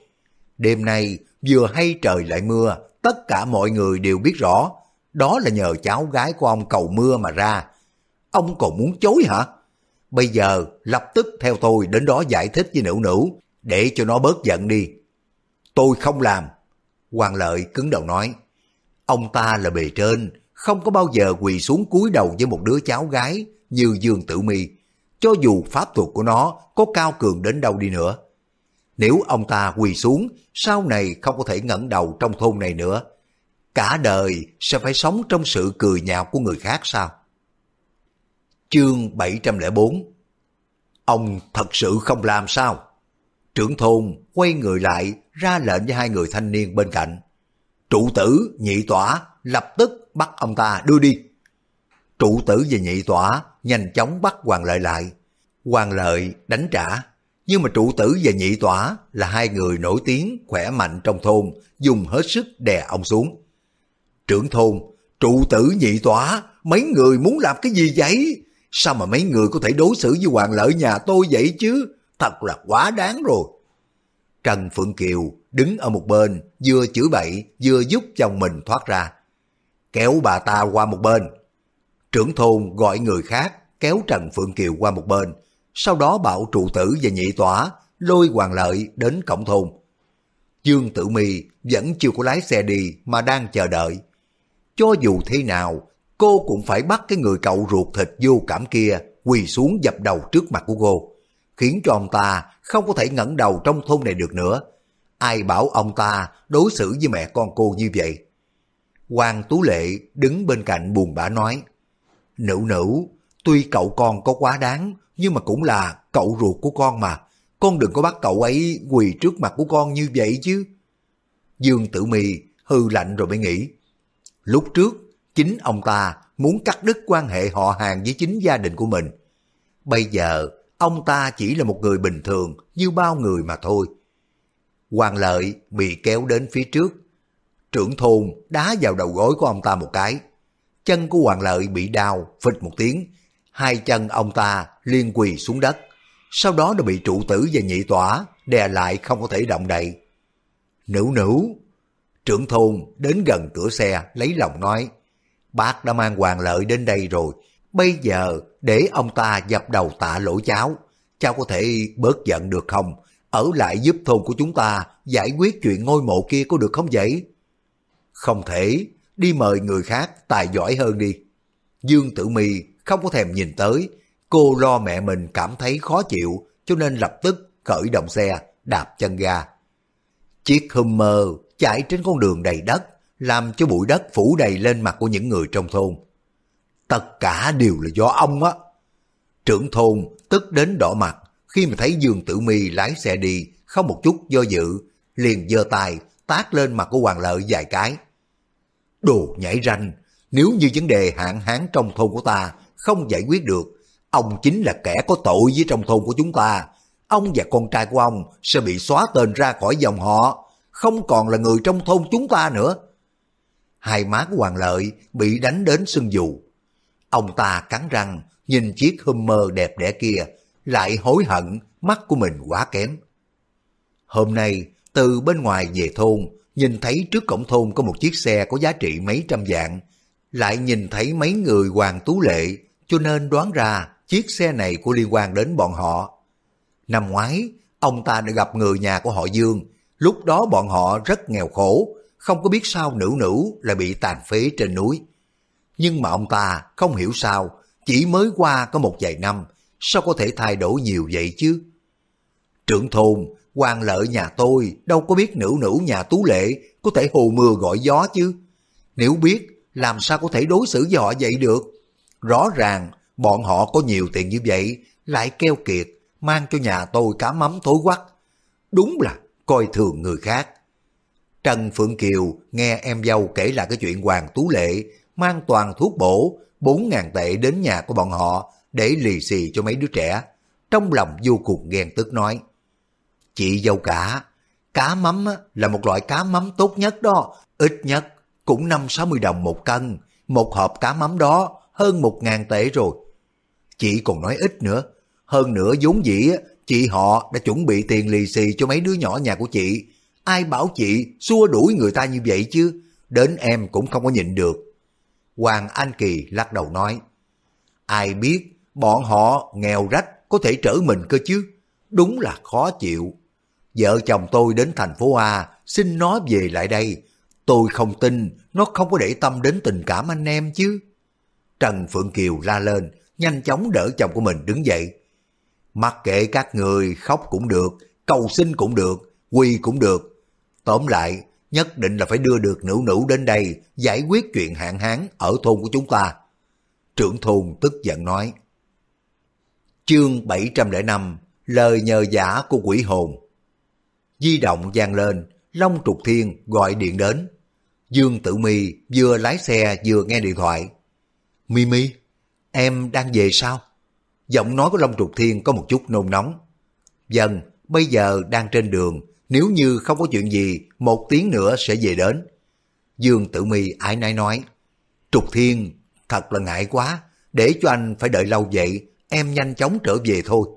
Đêm nay vừa hay trời lại mưa, tất cả mọi người đều biết rõ, đó là nhờ cháu gái của ông cầu mưa mà ra. Ông còn muốn chối hả? Bây giờ lập tức theo tôi đến đó giải thích với nữ nữ, để cho nó bớt giận đi. Tôi không làm. Hoàng lợi cứng đầu nói, ông ta là bề trên, không có bao giờ quỳ xuống cúi đầu với một đứa cháu gái như Dương Tử Mi, cho dù pháp thuật của nó có cao cường đến đâu đi nữa. Nếu ông ta quỳ xuống, sau này không có thể ngẩng đầu trong thôn này nữa. Cả đời sẽ phải sống trong sự cười nhạo của người khác sao? Chương 704 Ông thật sự không làm sao? Trưởng thôn quay người lại ra lệnh với hai người thanh niên bên cạnh. Trụ tử, nhị tỏa, lập tức bắt ông ta đưa đi. Trụ tử và nhị tỏa nhanh chóng bắt Hoàng Lợi lại. Hoàng Lợi đánh trả, nhưng mà trụ tử và nhị tỏa là hai người nổi tiếng khỏe mạnh trong thôn, dùng hết sức đè ông xuống. Trưởng thôn, trụ tử nhị tỏa, mấy người muốn làm cái gì vậy? Sao mà mấy người có thể đối xử với hoàng lợi nhà tôi vậy chứ? Thật là quá đáng rồi. Trần Phượng Kiều đứng ở một bên, vừa chửi bậy, vừa giúp chồng mình thoát ra. Kéo bà ta qua một bên. Trưởng thôn gọi người khác, kéo Trần Phượng Kiều qua một bên, sau đó bảo trụ tử và nhị tỏa lôi hoàng lợi đến cổng thôn. Dương Tử Mi vẫn chưa có lái xe đi mà đang chờ đợi. Cho dù thế nào, cô cũng phải bắt cái người cậu ruột thịt vô cảm kia quỳ xuống dập đầu trước mặt của cô, khiến cho ông ta không có thể ngẩng đầu trong thôn này được nữa. Ai bảo ông ta đối xử với mẹ con cô như vậy? Hoàng Tú Lệ đứng bên cạnh buồn bã nói, Nữ nữ, tuy cậu con có quá đáng, nhưng mà cũng là cậu ruột của con mà. Con đừng có bắt cậu ấy quỳ trước mặt của con như vậy chứ. Dương Tử Mi hư lạnh rồi mới nghĩ. Lúc trước, chính ông ta muốn cắt đứt quan hệ họ hàng với chính gia đình của mình. Bây giờ, ông ta chỉ là một người bình thường như bao người mà thôi. Hoàng lợi bị kéo đến phía trước. Trưởng thôn đá vào đầu gối của ông ta một cái. Chân của Hoàng lợi bị đau, phịch một tiếng. Hai chân ông ta liên quỳ xuống đất. Sau đó đã bị trụ tử và nhị tỏa đè lại không có thể động đậy. Nữ nữ, trưởng thôn đến gần cửa xe lấy lòng nói, bác đã mang hoàng lợi đến đây rồi, bây giờ để ông ta dập đầu tạ lỗi cháu, cháu có thể bớt giận được không? Ở lại giúp thôn của chúng ta giải quyết chuyện ngôi mộ kia có được không vậy? Không thể, đi mời người khác tài giỏi hơn đi. Dương Tử Mi không có thèm nhìn tới, cô lo mẹ mình cảm thấy khó chịu cho nên lập tức khởi động xe, đạp chân ga. Chiếc Hummer chạy trên con đường đầy đất, làm cho bụi đất phủ đầy lên mặt của những người trong thôn. Tất cả đều là do ông á. Trưởng thôn tức đến đỏ mặt khi mà thấy Dương Tử Mi lái xe đi, không một chút do dự, liền giơ tay tát lên mặt của Hoàng Lợi vài cái. Đồ nhảy ranh, nếu như vấn đề hạn hán trong thôn của ta không giải quyết được, ông chính là kẻ có tội với trong thôn của chúng ta. Ông và con trai của ông sẽ bị xóa tên ra khỏi dòng họ, không còn là người trong thôn chúng ta nữa. Hai má của Hoàng Lợi bị đánh đến sưng dù. Ông ta cắn răng, nhìn chiếc Hummer đẹp đẽ kia, lại hối hận mắt của mình quá kém. Hôm nay, từ bên ngoài về thôn, nhìn thấy trước cổng thôn có một chiếc xe có giá trị mấy trăm vạn, lại nhìn thấy mấy người hoàng tú lệ, cho nên đoán ra chiếc xe này có liên quan đến bọn họ. Năm ngoái, ông ta đã gặp người nhà của họ Dương, lúc đó bọn họ rất nghèo khổ, không có biết sao nữ nữ lại bị tàn phế trên núi. Nhưng mà ông ta không hiểu sao, chỉ mới qua có một vài năm, sao có thể thay đổi nhiều vậy chứ? Trưởng thôn, quan lợi nhà tôi đâu có biết nữ nữ nhà tú lệ có thể hồ mưa gọi gió chứ. Nếu biết, làm sao có thể đối xử với họ vậy được? Rõ ràng, bọn họ có nhiều tiền như vậy, lại keo kiệt, mang cho nhà tôi cá mắm thối quắc. Đúng là coi thường người khác. Trần Phượng Kiều nghe em dâu kể lại cái chuyện Hoàng Tú Lệ mang toàn thuốc bổ, 4.000 tệ đến nhà của bọn họ để lì xì cho mấy đứa trẻ. Trong lòng vô cùng ghen tức nói. Chị dâu cả, cá mắm là một loại cá mắm tốt nhất đó, ít nhất cũng năm sáu mươi đồng một cân, một hộp cá mắm đó hơn một ngàn tệ rồi. Chị còn nói ít nữa, hơn nữa vốn dĩ chị họ đã chuẩn bị tiền lì xì cho mấy đứa nhỏ nhà của chị. Ai bảo chị xua đuổi người ta như vậy chứ, đến em cũng không có nhịn được. Hoàng Anh Kỳ lắc đầu nói, ai biết bọn họ nghèo rách có thể trở mình cơ chứ, đúng là khó chịu. Vợ chồng tôi đến thành phố A xin nó về lại đây, tôi không tin nó không có để tâm đến tình cảm anh em chứ. Trần Phượng Kiều la lên, nhanh chóng đỡ chồng của mình đứng dậy. Mặc kệ các người khóc cũng được, cầu xin cũng được, quỳ cũng được. Tóm lại, nhất định là phải đưa được nữ nữ đến đây giải quyết chuyện hạn hán ở thôn của chúng ta. Trưởng thôn tức giận nói. Chương 705 Lời nhờ giả của quỷ hồn Di động vang lên, Long Trục Thiên gọi điện đến. Dương Tử Mi vừa lái xe vừa nghe điện thoại. Mimi, em đang về sao? Giọng nói của Long Trục Thiên có một chút nôn nóng. Dần, bây giờ đang trên đường, nếu như không có chuyện gì, một tiếng nữa sẽ về đến. Dương Tử Mi ái nái nói, Trục Thiên, thật là ngại quá, để cho anh phải đợi lâu vậy, em nhanh chóng trở về thôi.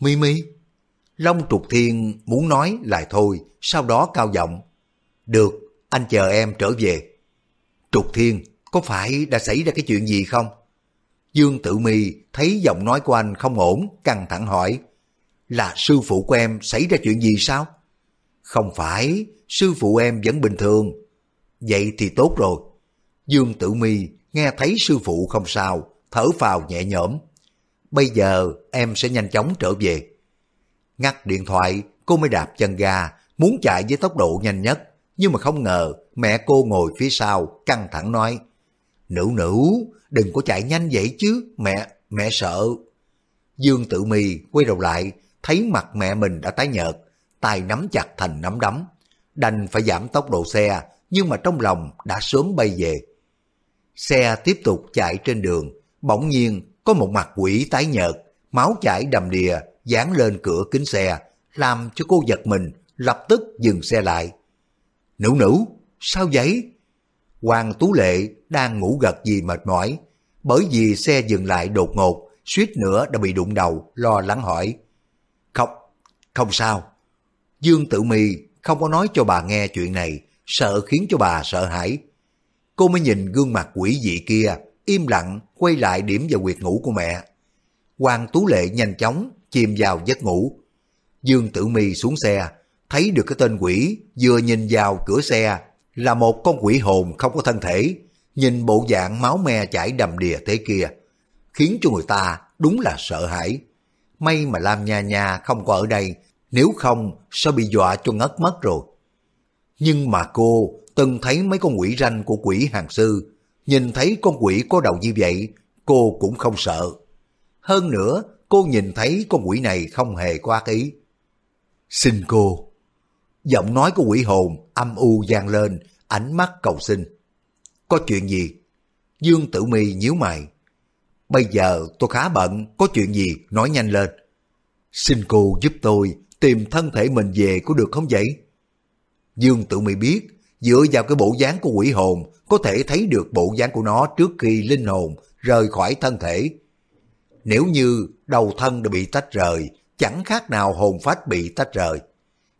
Mi Mi Long Trục Thiên muốn nói lại thôi, sau đó cao giọng. Được, anh chờ em trở về. Trục Thiên, có phải đã xảy ra cái chuyện gì không? Dương Tử Mi thấy giọng nói của anh không ổn, căng thẳng hỏi. Là sư phụ của em xảy ra chuyện gì sao? Không phải, sư phụ em vẫn bình thường. Vậy thì tốt rồi. Dương Tử Mi nghe thấy sư phụ không sao, thở phào nhẹ nhõm. Bây giờ em sẽ nhanh chóng trở về. Ngắt điện thoại, cô mới đạp chân ga, muốn chạy với tốc độ nhanh nhất. Nhưng mà không ngờ, mẹ cô ngồi phía sau, căng thẳng nói. Nữ nữ, đừng có chạy nhanh vậy chứ, mẹ, mẹ sợ. Dương Tử Mi quay đầu lại, thấy mặt mẹ mình đã tái nhợt, tay nắm chặt thành nắm đấm. Đành phải giảm tốc độ xe, nhưng mà trong lòng đã sớm bay về. Xe tiếp tục chạy trên đường, bỗng nhiên có một mặt quỷ tái nhợt, máu chảy đầm đìa, dán lên cửa kính xe, làm cho cô giật mình, lập tức dừng xe lại. Nữ nữ, sao vậy? Hoàng Tú Lệ đang ngủ gật gì mệt mỏi, bởi vì xe dừng lại đột ngột, suýt nữa đã bị đụng đầu, lo lắng hỏi. Không, không sao. Dương Tử Mi không có nói cho bà nghe chuyện này, sợ khiến cho bà sợ hãi. Cô mới nhìn gương mặt quỷ dị kia, im lặng quay lại điểm vào quyệt ngủ của mẹ. Hoàng Tú Lệ nhanh chóng chìm vào giấc ngủ. Dương Tử Mi xuống xe, thấy được cái tên quỷ vừa nhìn vào cửa xe là một con quỷ hồn không có thân thể, nhìn bộ dạng máu me chảy đầm đìa thế kia, khiến cho người ta đúng là sợ hãi. May mà Lam Nha Nha không có ở đây, nếu không sao bị dọa cho ngất mất rồi. Nhưng mà cô từng thấy mấy con quỷ ranh của quỷ hàng sư, nhìn thấy con quỷ có đầu như vậy, cô cũng không sợ. Hơn nữa, cô nhìn thấy con quỷ này không hề có ác ý. Xin cô. Giọng nói của quỷ hồn âm u vang lên, ánh mắt cầu xin. Có chuyện gì? Dương Tử Mi nhíu mày. Bây giờ tôi khá bận, có chuyện gì nói nhanh lên. Xin cô giúp tôi tìm thân thể mình về có được không vậy? Dương tự mày biết, dựa vào cái bộ dáng của quỷ hồn, có thể thấy được bộ dáng của nó trước khi linh hồn rời khỏi thân thể. Nếu như đầu thân đã bị tách rời, chẳng khác nào hồn phách bị tách rời.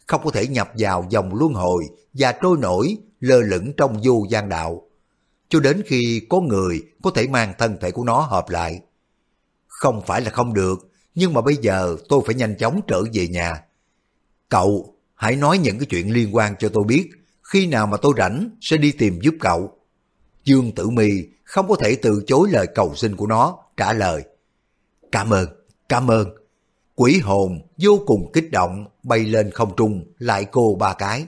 Không có thể nhập vào dòng luân hồi và trôi nổi lơ lửng trong vô gian đạo. Cho đến khi có người có thể mang thân thể của nó hợp lại. Không phải là không được, nhưng mà bây giờ tôi phải nhanh chóng trở về nhà. Cậu, hãy nói những cái chuyện liên quan cho tôi biết, khi nào mà tôi rảnh sẽ đi tìm giúp cậu. Dương Tử Mi không có thể từ chối lời cầu xin của nó, trả lời. Cảm ơn, cảm ơn. Quỷ hồn vô cùng kích động bay lên không trung lại cô ba cái.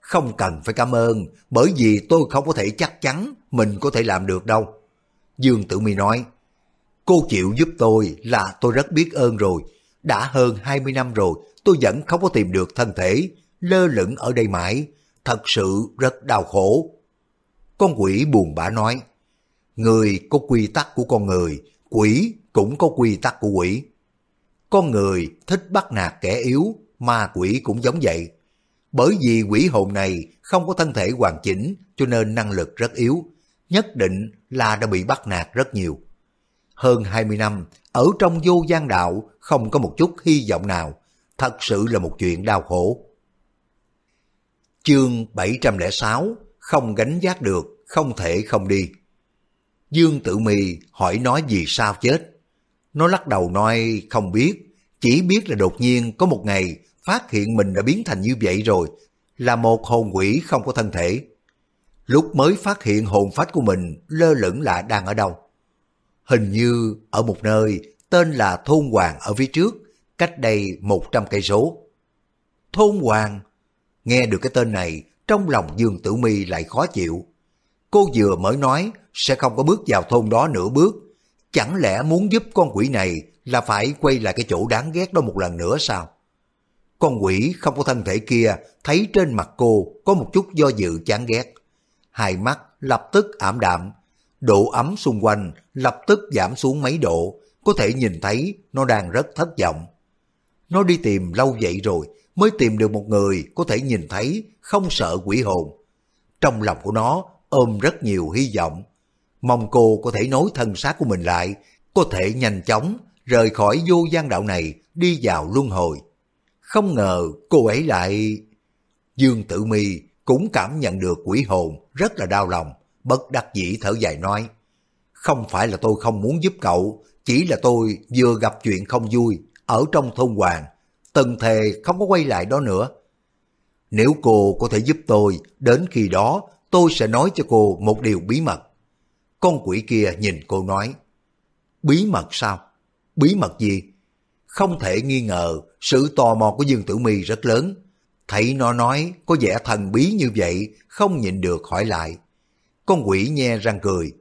Không cần phải cảm ơn bởi vì tôi không có thể chắc chắn mình có thể làm được đâu. Dương Tử Mi nói, cô chịu giúp tôi là tôi rất biết ơn rồi. Đã hơn 20 năm rồi tôi vẫn không có tìm được thân thể, lơ lửng ở đây mãi, thật sự rất đau khổ. Con quỷ buồn bã nói, người có quy tắc của con người, quỷ cũng có quy tắc của quỷ. Con người thích bắt nạt kẻ yếu, ma quỷ cũng giống vậy. Bởi vì quỷ hồn này không có thân thể hoàn chỉnh cho nên năng lực rất yếu, nhất định là đã bị bắt nạt rất nhiều. Hơn 20 năm, ở trong vô gian đạo không có một chút hy vọng nào, thật sự là một chuyện đau khổ. Chương 706 Không gánh giác được, không thể không đi. Dương Tử Mi hỏi nói vì sao chết. Nó lắc đầu nói không biết, chỉ biết là đột nhiên có một ngày phát hiện mình đã biến thành như vậy rồi, là một hồn quỷ không có thân thể. Lúc mới phát hiện hồn phách của mình lơ lửng là đang ở đâu. Hình như ở một nơi tên là Thôn Hoàng ở phía trước, cách đây 100 cây số. Thôn Hoàng, nghe được cái tên này, trong lòng Dương Tử Mi lại khó chịu. Cô vừa mới nói sẽ không có bước vào thôn đó nửa bước, chẳng lẽ muốn giúp con quỷ này là phải quay lại cái chỗ đáng ghét đó một lần nữa sao? Con quỷ không có thân thể kia thấy trên mặt cô có một chút do dự chán ghét. Hai mắt lập tức ảm đạm, độ ấm xung quanh lập tức giảm xuống mấy độ, có thể nhìn thấy nó đang rất thất vọng. Nó đi tìm lâu vậy rồi mới tìm được một người có thể nhìn thấy không sợ quỷ hồn. Trong lòng của nó ôm rất nhiều hy vọng. Mong cô có thể nối thân xác của mình lại, có thể nhanh chóng rời khỏi vô gian đạo này đi vào luân hồi. Không ngờ cô ấy lại... Dương Tử Mi cũng cảm nhận được quỷ hồn rất là đau lòng, bất đắc dĩ thở dài nói. Không phải là tôi không muốn giúp cậu, chỉ là tôi vừa gặp chuyện không vui ở trong thôn hoàng, từng thề không có quay lại đó nữa. Nếu cô có thể giúp tôi, đến khi đó tôi sẽ nói cho cô một điều bí mật. Con quỷ kia nhìn cô nói, bí mật sao? Bí mật gì? Không thể nghi ngờ, sự tò mò của Dương Tử Mi rất lớn. Thấy nó nói có vẻ thần bí như vậy, không nhịn được hỏi lại. Con quỷ nhe răng cười.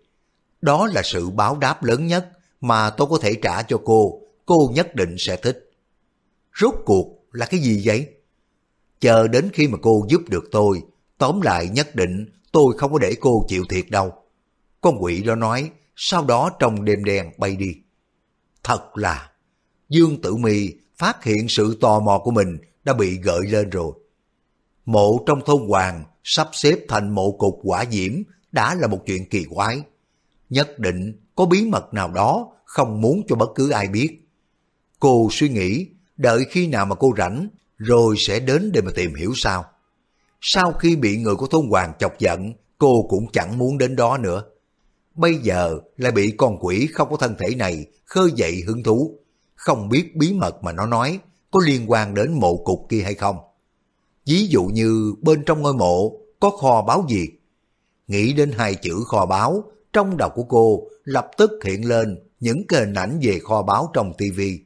Đó là sự báo đáp lớn nhất mà tôi có thể trả cho cô, cô nhất định sẽ thích. Rốt cuộc là cái gì vậy? Chờ đến khi mà cô giúp được tôi, tóm lại nhất định tôi không có để cô chịu thiệt đâu. Con quỷ đó nói, sau đó trong đêm đen bay đi. Thật là, Dương Tử Mi phát hiện sự tò mò của mình đã bị gợi lên rồi. Mộ trong thôn hoàng sắp xếp thành mộ cục quả diễm đã là một chuyện kỳ quái. Nhất định có bí mật nào đó không muốn cho bất cứ ai biết. Cô suy nghĩ, đợi khi nào mà cô rảnh, rồi sẽ đến để mà tìm hiểu sao. Sau khi bị người của thôn hoàng chọc giận, cô cũng chẳng muốn đến đó nữa. Bây giờ lại bị con quỷ không có thân thể này khơi dậy hứng thú. Không biết bí mật mà nó nói có liên quan đến mộ cục kia hay không. Ví dụ như bên trong ngôi mộ có kho báo gì. Nghĩ đến hai chữ kho báo trong đầu của cô lập tức hiện lên những hình ảnh về kho báo trong tivi.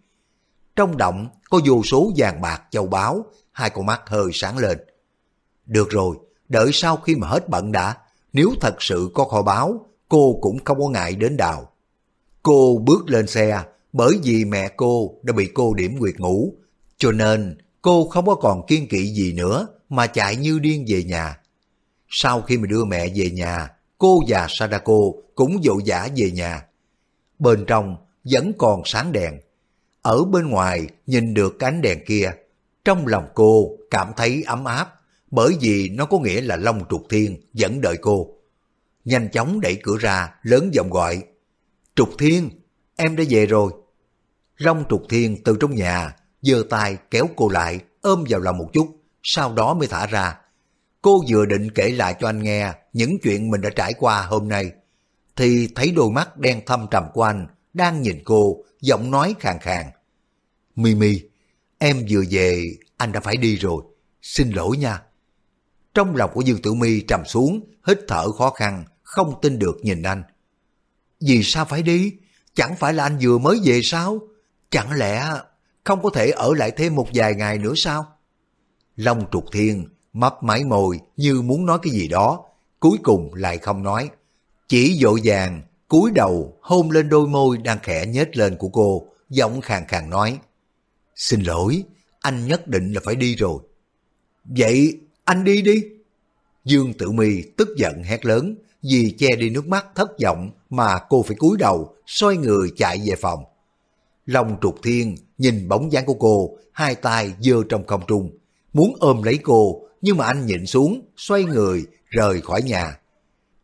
Trong động có vô số vàng bạc châu báu, hai con mắt hơi sáng lên. Được rồi, đợi sau khi mà hết bận đã, nếu thật sự có kho báu, cô cũng không có ngại đến đào. Cô bước lên xe, bởi vì mẹ cô đã bị cô điểm quyệt ngủ, cho nên cô không có còn kiên kỵ gì nữa mà chạy như điên về nhà. Sau khi mà đưa mẹ về nhà, cô và Sadako cũng vội vã về nhà. Bên trong vẫn còn sáng đèn. Ở bên ngoài nhìn được cánh đèn kia, trong lòng cô cảm thấy ấm áp bởi vì nó có nghĩa là Long Trục Thiên vẫn đợi cô. Nhanh chóng đẩy cửa ra, lớn giọng gọi. Trục Thiên, em đã về rồi. Long Trục Thiên từ trong nhà, giơ tay kéo cô lại, ôm vào lòng một chút, sau đó mới thả ra. Cô vừa định kể lại cho anh nghe những chuyện mình đã trải qua hôm nay, thì thấy đôi mắt đen thâm trầm của anh đang nhìn cô, giọng nói khàn khàn. Mimi, em vừa về, anh đã phải đi rồi. Xin lỗi nha. Trong lòng của Dương Tử Mi trầm xuống, hít thở khó khăn, không tin được nhìn anh. Vì sao phải đi? Chẳng phải là anh vừa mới về sao? Chẳng lẽ không có thể ở lại thêm một vài ngày nữa sao? Long trục thiên, mấp máy môi như muốn nói cái gì đó, cuối cùng lại không nói. Chỉ dội vàng, cúi đầu hôn lên đôi môi đang khẽ nhếch lên của cô, giọng khàn khàn nói. Xin lỗi, anh nhất định là phải đi rồi. Vậy anh đi đi. Dương Tử Mi tức giận hét lớn, vì che đi nước mắt thất vọng mà cô phải cúi đầu, xoay người chạy về phòng. Long trục thiên nhìn bóng dáng của cô, hai tay giơ trong không trung, muốn ôm lấy cô, nhưng mà anh nhịn xuống, xoay người, rời khỏi nhà.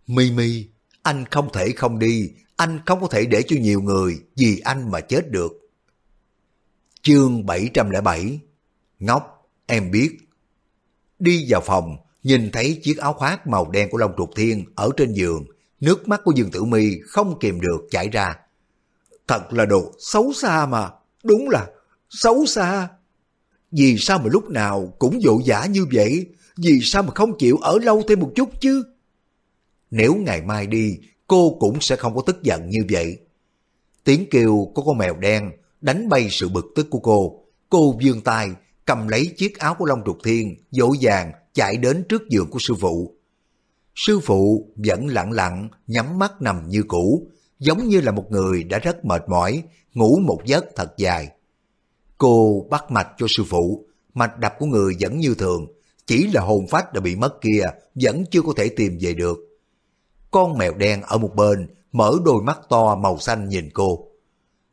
Mi Mi, anh không thể không đi, anh không có thể để cho nhiều người vì anh mà chết được. Chương 707 Ngốc, em biết. Đi vào phòng, nhìn thấy chiếc áo khoác màu đen của Long Trục Thiên ở trên giường, nước mắt của Dương Tử Mi không kìm được chảy ra. Thật là đồ xấu xa mà, đúng là xấu xa. Vì sao mà lúc nào cũng vội vã như vậy? Vì sao mà không chịu ở lâu thêm một chút chứ? Nếu ngày mai đi, cô cũng sẽ không có tức giận như vậy. Tiếng kêu của con mèo đen đánh bay sự bực tức của cô. Cô vươn tay, cầm lấy chiếc áo của Long Trục Thiên, dỗ dàng chạy đến trước giường của sư phụ. Sư phụ vẫn lặng lặng, nhắm mắt nằm như cũ, giống như là một người đã rất mệt mỏi, ngủ một giấc thật dài. Cô bắt mạch cho sư phụ, mạch đập của người vẫn như thường, chỉ là hồn phách đã bị mất kia vẫn chưa có thể tìm về được. Con mèo đen ở một bên mở đôi mắt to màu xanh nhìn cô.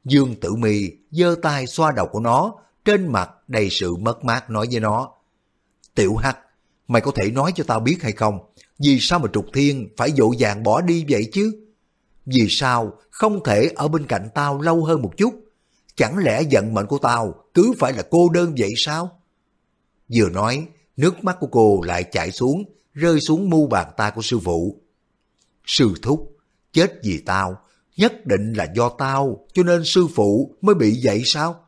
Dương Tử Mi giơ tay xoa đầu của nó, trên mặt đầy sự mất mát nói với nó. Tiểu Hắc, mày có thể nói cho tao biết hay không? Vì sao mà Trục Thiên phải dỗ dàng bỏ đi vậy chứ? Vì sao không thể ở bên cạnh tao lâu hơn một chút? Chẳng lẽ giận mệnh của tao cứ phải là cô đơn vậy sao? Vừa nói, nước mắt của cô lại chảy xuống, rơi xuống mu bàn tay của sư phụ. Sư thúc, chết vì tao, nhất định là do tao, cho nên sư phụ mới bị vậy sao?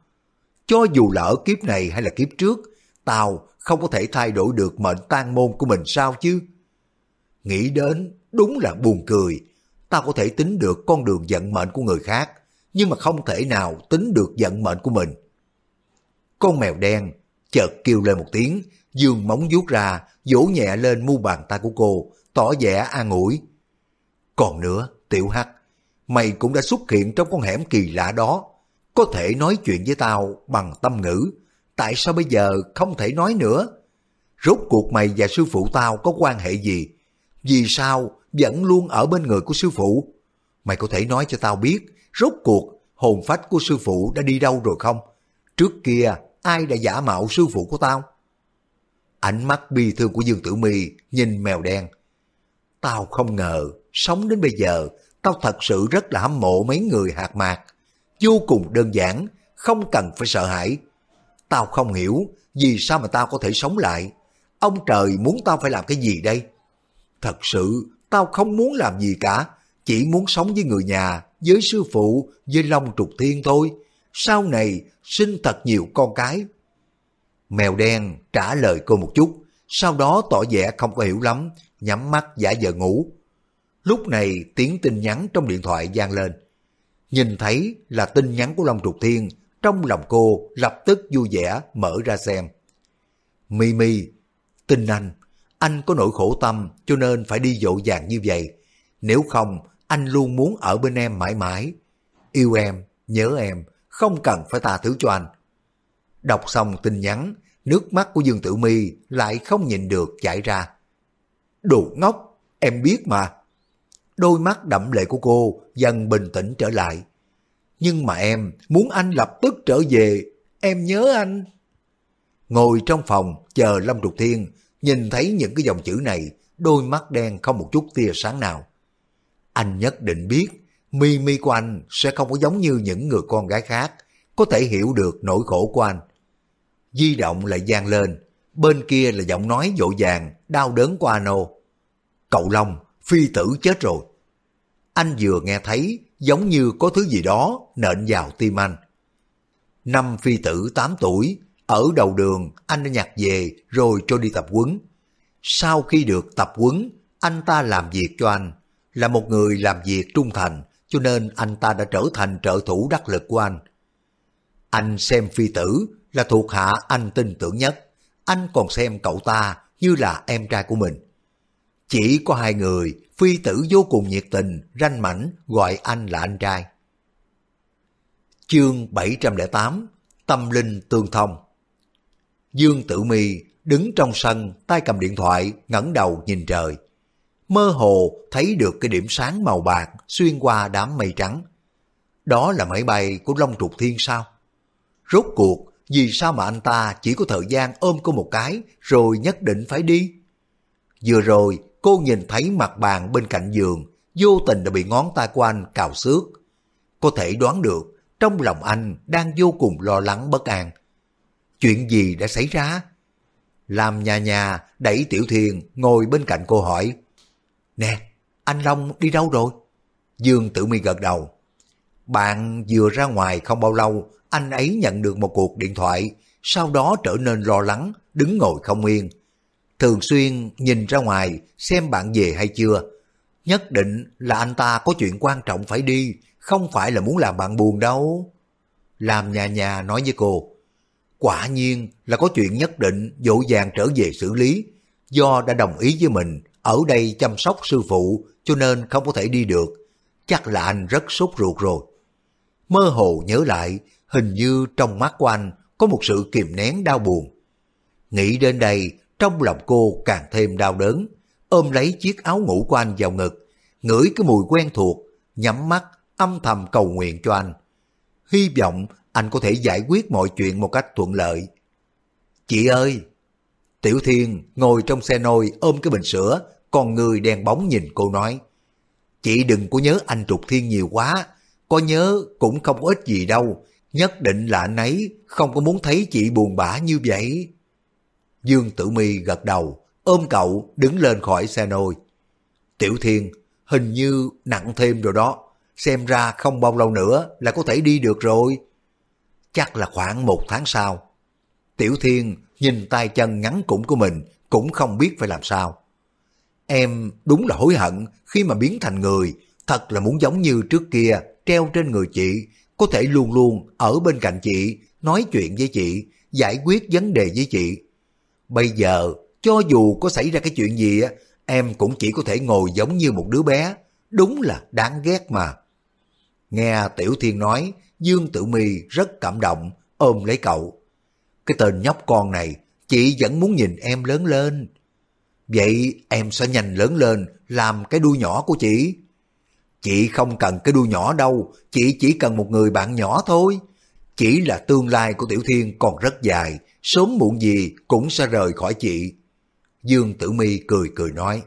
Cho dù là ở kiếp này hay là kiếp trước, tao không có thể thay đổi được mệnh tan môn của mình sao chứ? Nghĩ đến, đúng là buồn cười. Tao có thể tính được con đường vận mệnh của người khác, nhưng mà không thể nào tính được vận mệnh của mình. Con mèo đen chợt kêu lên một tiếng, dương móng vuốt ra, vỗ nhẹ lên mu bàn tay của cô, tỏ vẻ an ủi. Còn nữa, tiểu hắc, mày cũng đã xuất hiện trong con hẻm kỳ lạ đó, có thể nói chuyện với tao bằng tâm ngữ, tại sao bây giờ không thể nói nữa? Rốt cuộc mày và sư phụ tao có quan hệ gì? Vì sao vẫn luôn ở bên người của sư phụ? Mày có thể nói cho tao biết, rốt cuộc hồn phách của sư phụ đã đi đâu rồi không? Trước kia ai đã giả mạo sư phụ của tao? Ánh mắt bi thương của Dương Tử Mi nhìn mèo đen. Tao không ngờ, sống đến bây giờ, tao thật sự rất là hâm mộ mấy người hạt mạc. Vô cùng đơn giản, không cần phải sợ hãi. Tao không hiểu, vì sao mà tao có thể sống lại? Ông trời muốn tao phải làm cái gì đây? Thật sự, tao không muốn làm gì cả, chỉ muốn sống với người nhà, với sư phụ, với Long Trục Thiên thôi. Sau này, sinh thật nhiều con cái. Mèo đen trả lời cô một chút, sau đó tỏ vẻ không có hiểu lắm, nhắm mắt giả vờ ngủ. Lúc này tiếng tin nhắn trong điện thoại vang lên. Nhìn thấy là tin nhắn của Long Trục Thiên, trong lòng cô lập tức vui vẻ mở ra xem. Mimi, tin anh, anh có nỗi khổ tâm cho nên phải đi dỗ dàng như vậy. Nếu không, anh luôn muốn ở bên em mãi mãi. Yêu em, nhớ em, không cần phải tha thứ cho anh. Đọc xong tin nhắn, nước mắt của Dương Tử Mi lại không nhìn được chảy ra. Đồ ngốc, em biết mà. Đôi mắt đậm lệ của cô dần bình tĩnh trở lại. Nhưng mà em muốn anh lập tức trở về, em nhớ anh. Ngồi trong phòng chờ Lâm Trục Thiên, nhìn thấy những cái dòng chữ này, đôi mắt đen không một chút tia sáng nào. Anh nhất định biết, mi mi của anh sẽ không có giống như những người con gái khác, có thể hiểu được nỗi khổ của anh. Di động lại gian lên, bên kia là giọng nói dội vàng, đau đớn của Ano. Cậu Long, phi tử chết rồi. Anh vừa nghe thấy giống như có thứ gì đó nện vào tim anh. Năm phi tử 8 tuổi, ở đầu đường anh đã nhặt về rồi cho đi tập quấn. Sau khi được tập quấn, anh ta làm việc cho anh. Là một người làm việc trung thành, cho nên anh ta đã trở thành trợ thủ đắc lực của anh. Anh xem phi tử là thuộc hạ anh tin tưởng nhất. Anh còn xem cậu ta như là em trai của mình. Chỉ có hai người, phi tử vô cùng nhiệt tình, ranh mảnh, gọi anh là anh trai. Chương 708 Tâm linh tương thông Dương Tử Mi đứng trong sân, tay cầm điện thoại, ngẩng đầu nhìn trời. Mơ hồ thấy được cái điểm sáng màu bạc xuyên qua đám mây trắng. Đó là máy bay của Long Trục Thiên sao? Rốt cuộc, vì sao mà anh ta chỉ có thời gian ôm cô một cái rồi nhất định phải đi? Vừa rồi, cô nhìn thấy mặt bàn bên cạnh giường, vô tình đã bị ngón tay của anh cào xước. Có thể đoán được, trong lòng anh đang vô cùng lo lắng bất an. Chuyện gì đã xảy ra? Làm nhà nhà đẩy Tiểu Thiền ngồi bên cạnh cô hỏi. Nè, anh Long đi đâu rồi? Dương Tử Mi gật đầu. Bạn vừa ra ngoài không bao lâu, anh ấy nhận được một cuộc điện thoại, sau đó trở nên lo lắng, đứng ngồi không yên. Thường xuyên nhìn ra ngoài xem bạn về hay chưa. Nhất định là anh ta có chuyện quan trọng phải đi, không phải là muốn làm bạn buồn đâu. Làm nhà nhà nói với cô, quả nhiên là có chuyện nhất định dỗ dàng trở về xử lý, do đã đồng ý với mình ở đây chăm sóc sư phụ cho nên không có thể đi được. Chắc là anh rất sốt ruột rồi. Mơ hồ nhớ lại, hình như trong mắt của anh có một sự kìm nén đau buồn. Nghĩ đến đây, trong lòng cô càng thêm đau đớn, ôm lấy chiếc áo ngủ của anh vào ngực, ngửi cái mùi quen thuộc, nhắm mắt, âm thầm cầu nguyện cho anh. Hy vọng anh có thể giải quyết mọi chuyện một cách thuận lợi. Chị ơi! Tiểu Thiên ngồi trong xe nôi ôm cái bình sữa, còn người đen bóng nhìn cô nói. Chị đừng có nhớ anh Trục Thiên nhiều quá, có nhớ cũng không có ích gì đâu, nhất định là anh ấy không có muốn thấy chị buồn bã như vậy. Dương Tử Mi gật đầu, ôm cậu đứng lên khỏi xe nôi. Tiểu Thiên, hình như nặng thêm rồi đó, xem ra không bao lâu nữa là có thể đi được rồi. Chắc là khoảng một tháng sau. Tiểu Thiên nhìn tay chân ngắn củng của mình cũng không biết phải làm sao. Em đúng là hối hận khi mà biến thành người, thật là muốn giống như trước kia treo trên người chị, có thể luôn luôn ở bên cạnh chị, nói chuyện với chị, giải quyết vấn đề với chị. Bây giờ, cho dù có xảy ra cái chuyện gì á, em cũng chỉ có thể ngồi giống như một đứa bé, đúng là đáng ghét mà. Nghe Tiểu Thiên nói, Dương Tử Mi rất cảm động, ôm lấy cậu. Cái tên nhóc con này, chị vẫn muốn nhìn em lớn lên. Vậy em sẽ nhanh lớn lên, làm cái đuôi nhỏ của chị. Chị không cần cái đuôi nhỏ đâu, chị chỉ cần một người bạn nhỏ thôi. Chỉ là tương lai của Tiểu Thiên còn rất dài, sớm muộn gì cũng sẽ rời khỏi chị. Dương Tử Mi cười cười nói,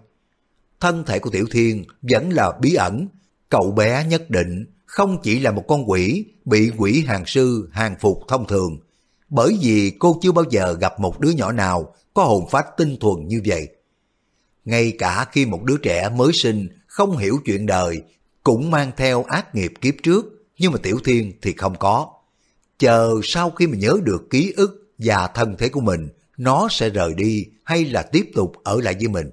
thân thể của Tiểu Thiên vẫn là bí ẩn, cậu bé nhất định không chỉ là một con quỷ bị quỷ hàng sư hàng phục thông thường. bởi vì cô chưa bao giờ gặp một đứa nhỏ nào có hồn phách tinh thuần như vậy. Ngay cả khi một đứa trẻ mới sinh không hiểu chuyện đời cũng mang theo ác nghiệp kiếp trước nhưng mà Tiểu Thiên thì không có. Chờ sau khi mà nhớ được ký ức và thân thế của mình nó sẽ rời đi hay là tiếp tục ở lại với mình.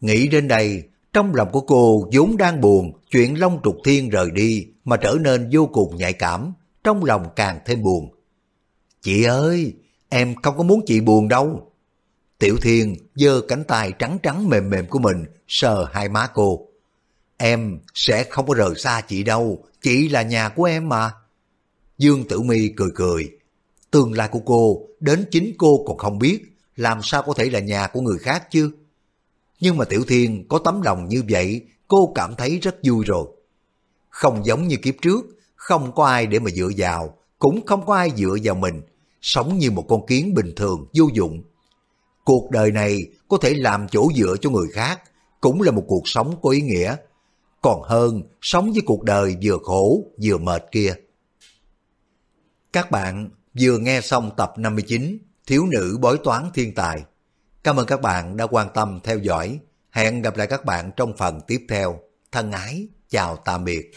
Nghĩ đến đây, trong lòng của cô vốn đang buồn chuyện Long Trục Thiên rời đi mà trở nên vô cùng nhạy cảm, trong lòng càng thêm buồn. Chị ơi, em không có muốn chị buồn đâu. Tiểu Thiên giơ cánh tay trắng trắng mềm mềm của mình sờ hai má cô. Em sẽ không có rời xa chị đâu, chị là nhà của em mà. Dương Tử Mi cười cười. Tương lai của cô, đến chính cô còn không biết, làm sao có thể là nhà của người khác chứ? Nhưng mà Tiểu Thiên có tấm lòng như vậy, cô cảm thấy rất vui rồi. Không giống như kiếp trước, không có ai để mà dựa vào, cũng không có ai dựa vào mình, sống như một con kiến bình thường, vô dụng. Cuộc đời này có thể làm chỗ dựa cho người khác, cũng là một cuộc sống có ý nghĩa, còn hơn sống với cuộc đời vừa khổ vừa mệt kia. Các bạn vừa nghe xong tập 59 Thiếu nữ bói toán thiên tài. Cảm ơn các bạn đã quan tâm theo dõi. Hẹn gặp lại các bạn trong phần tiếp theo. Thân ái, chào tạm biệt.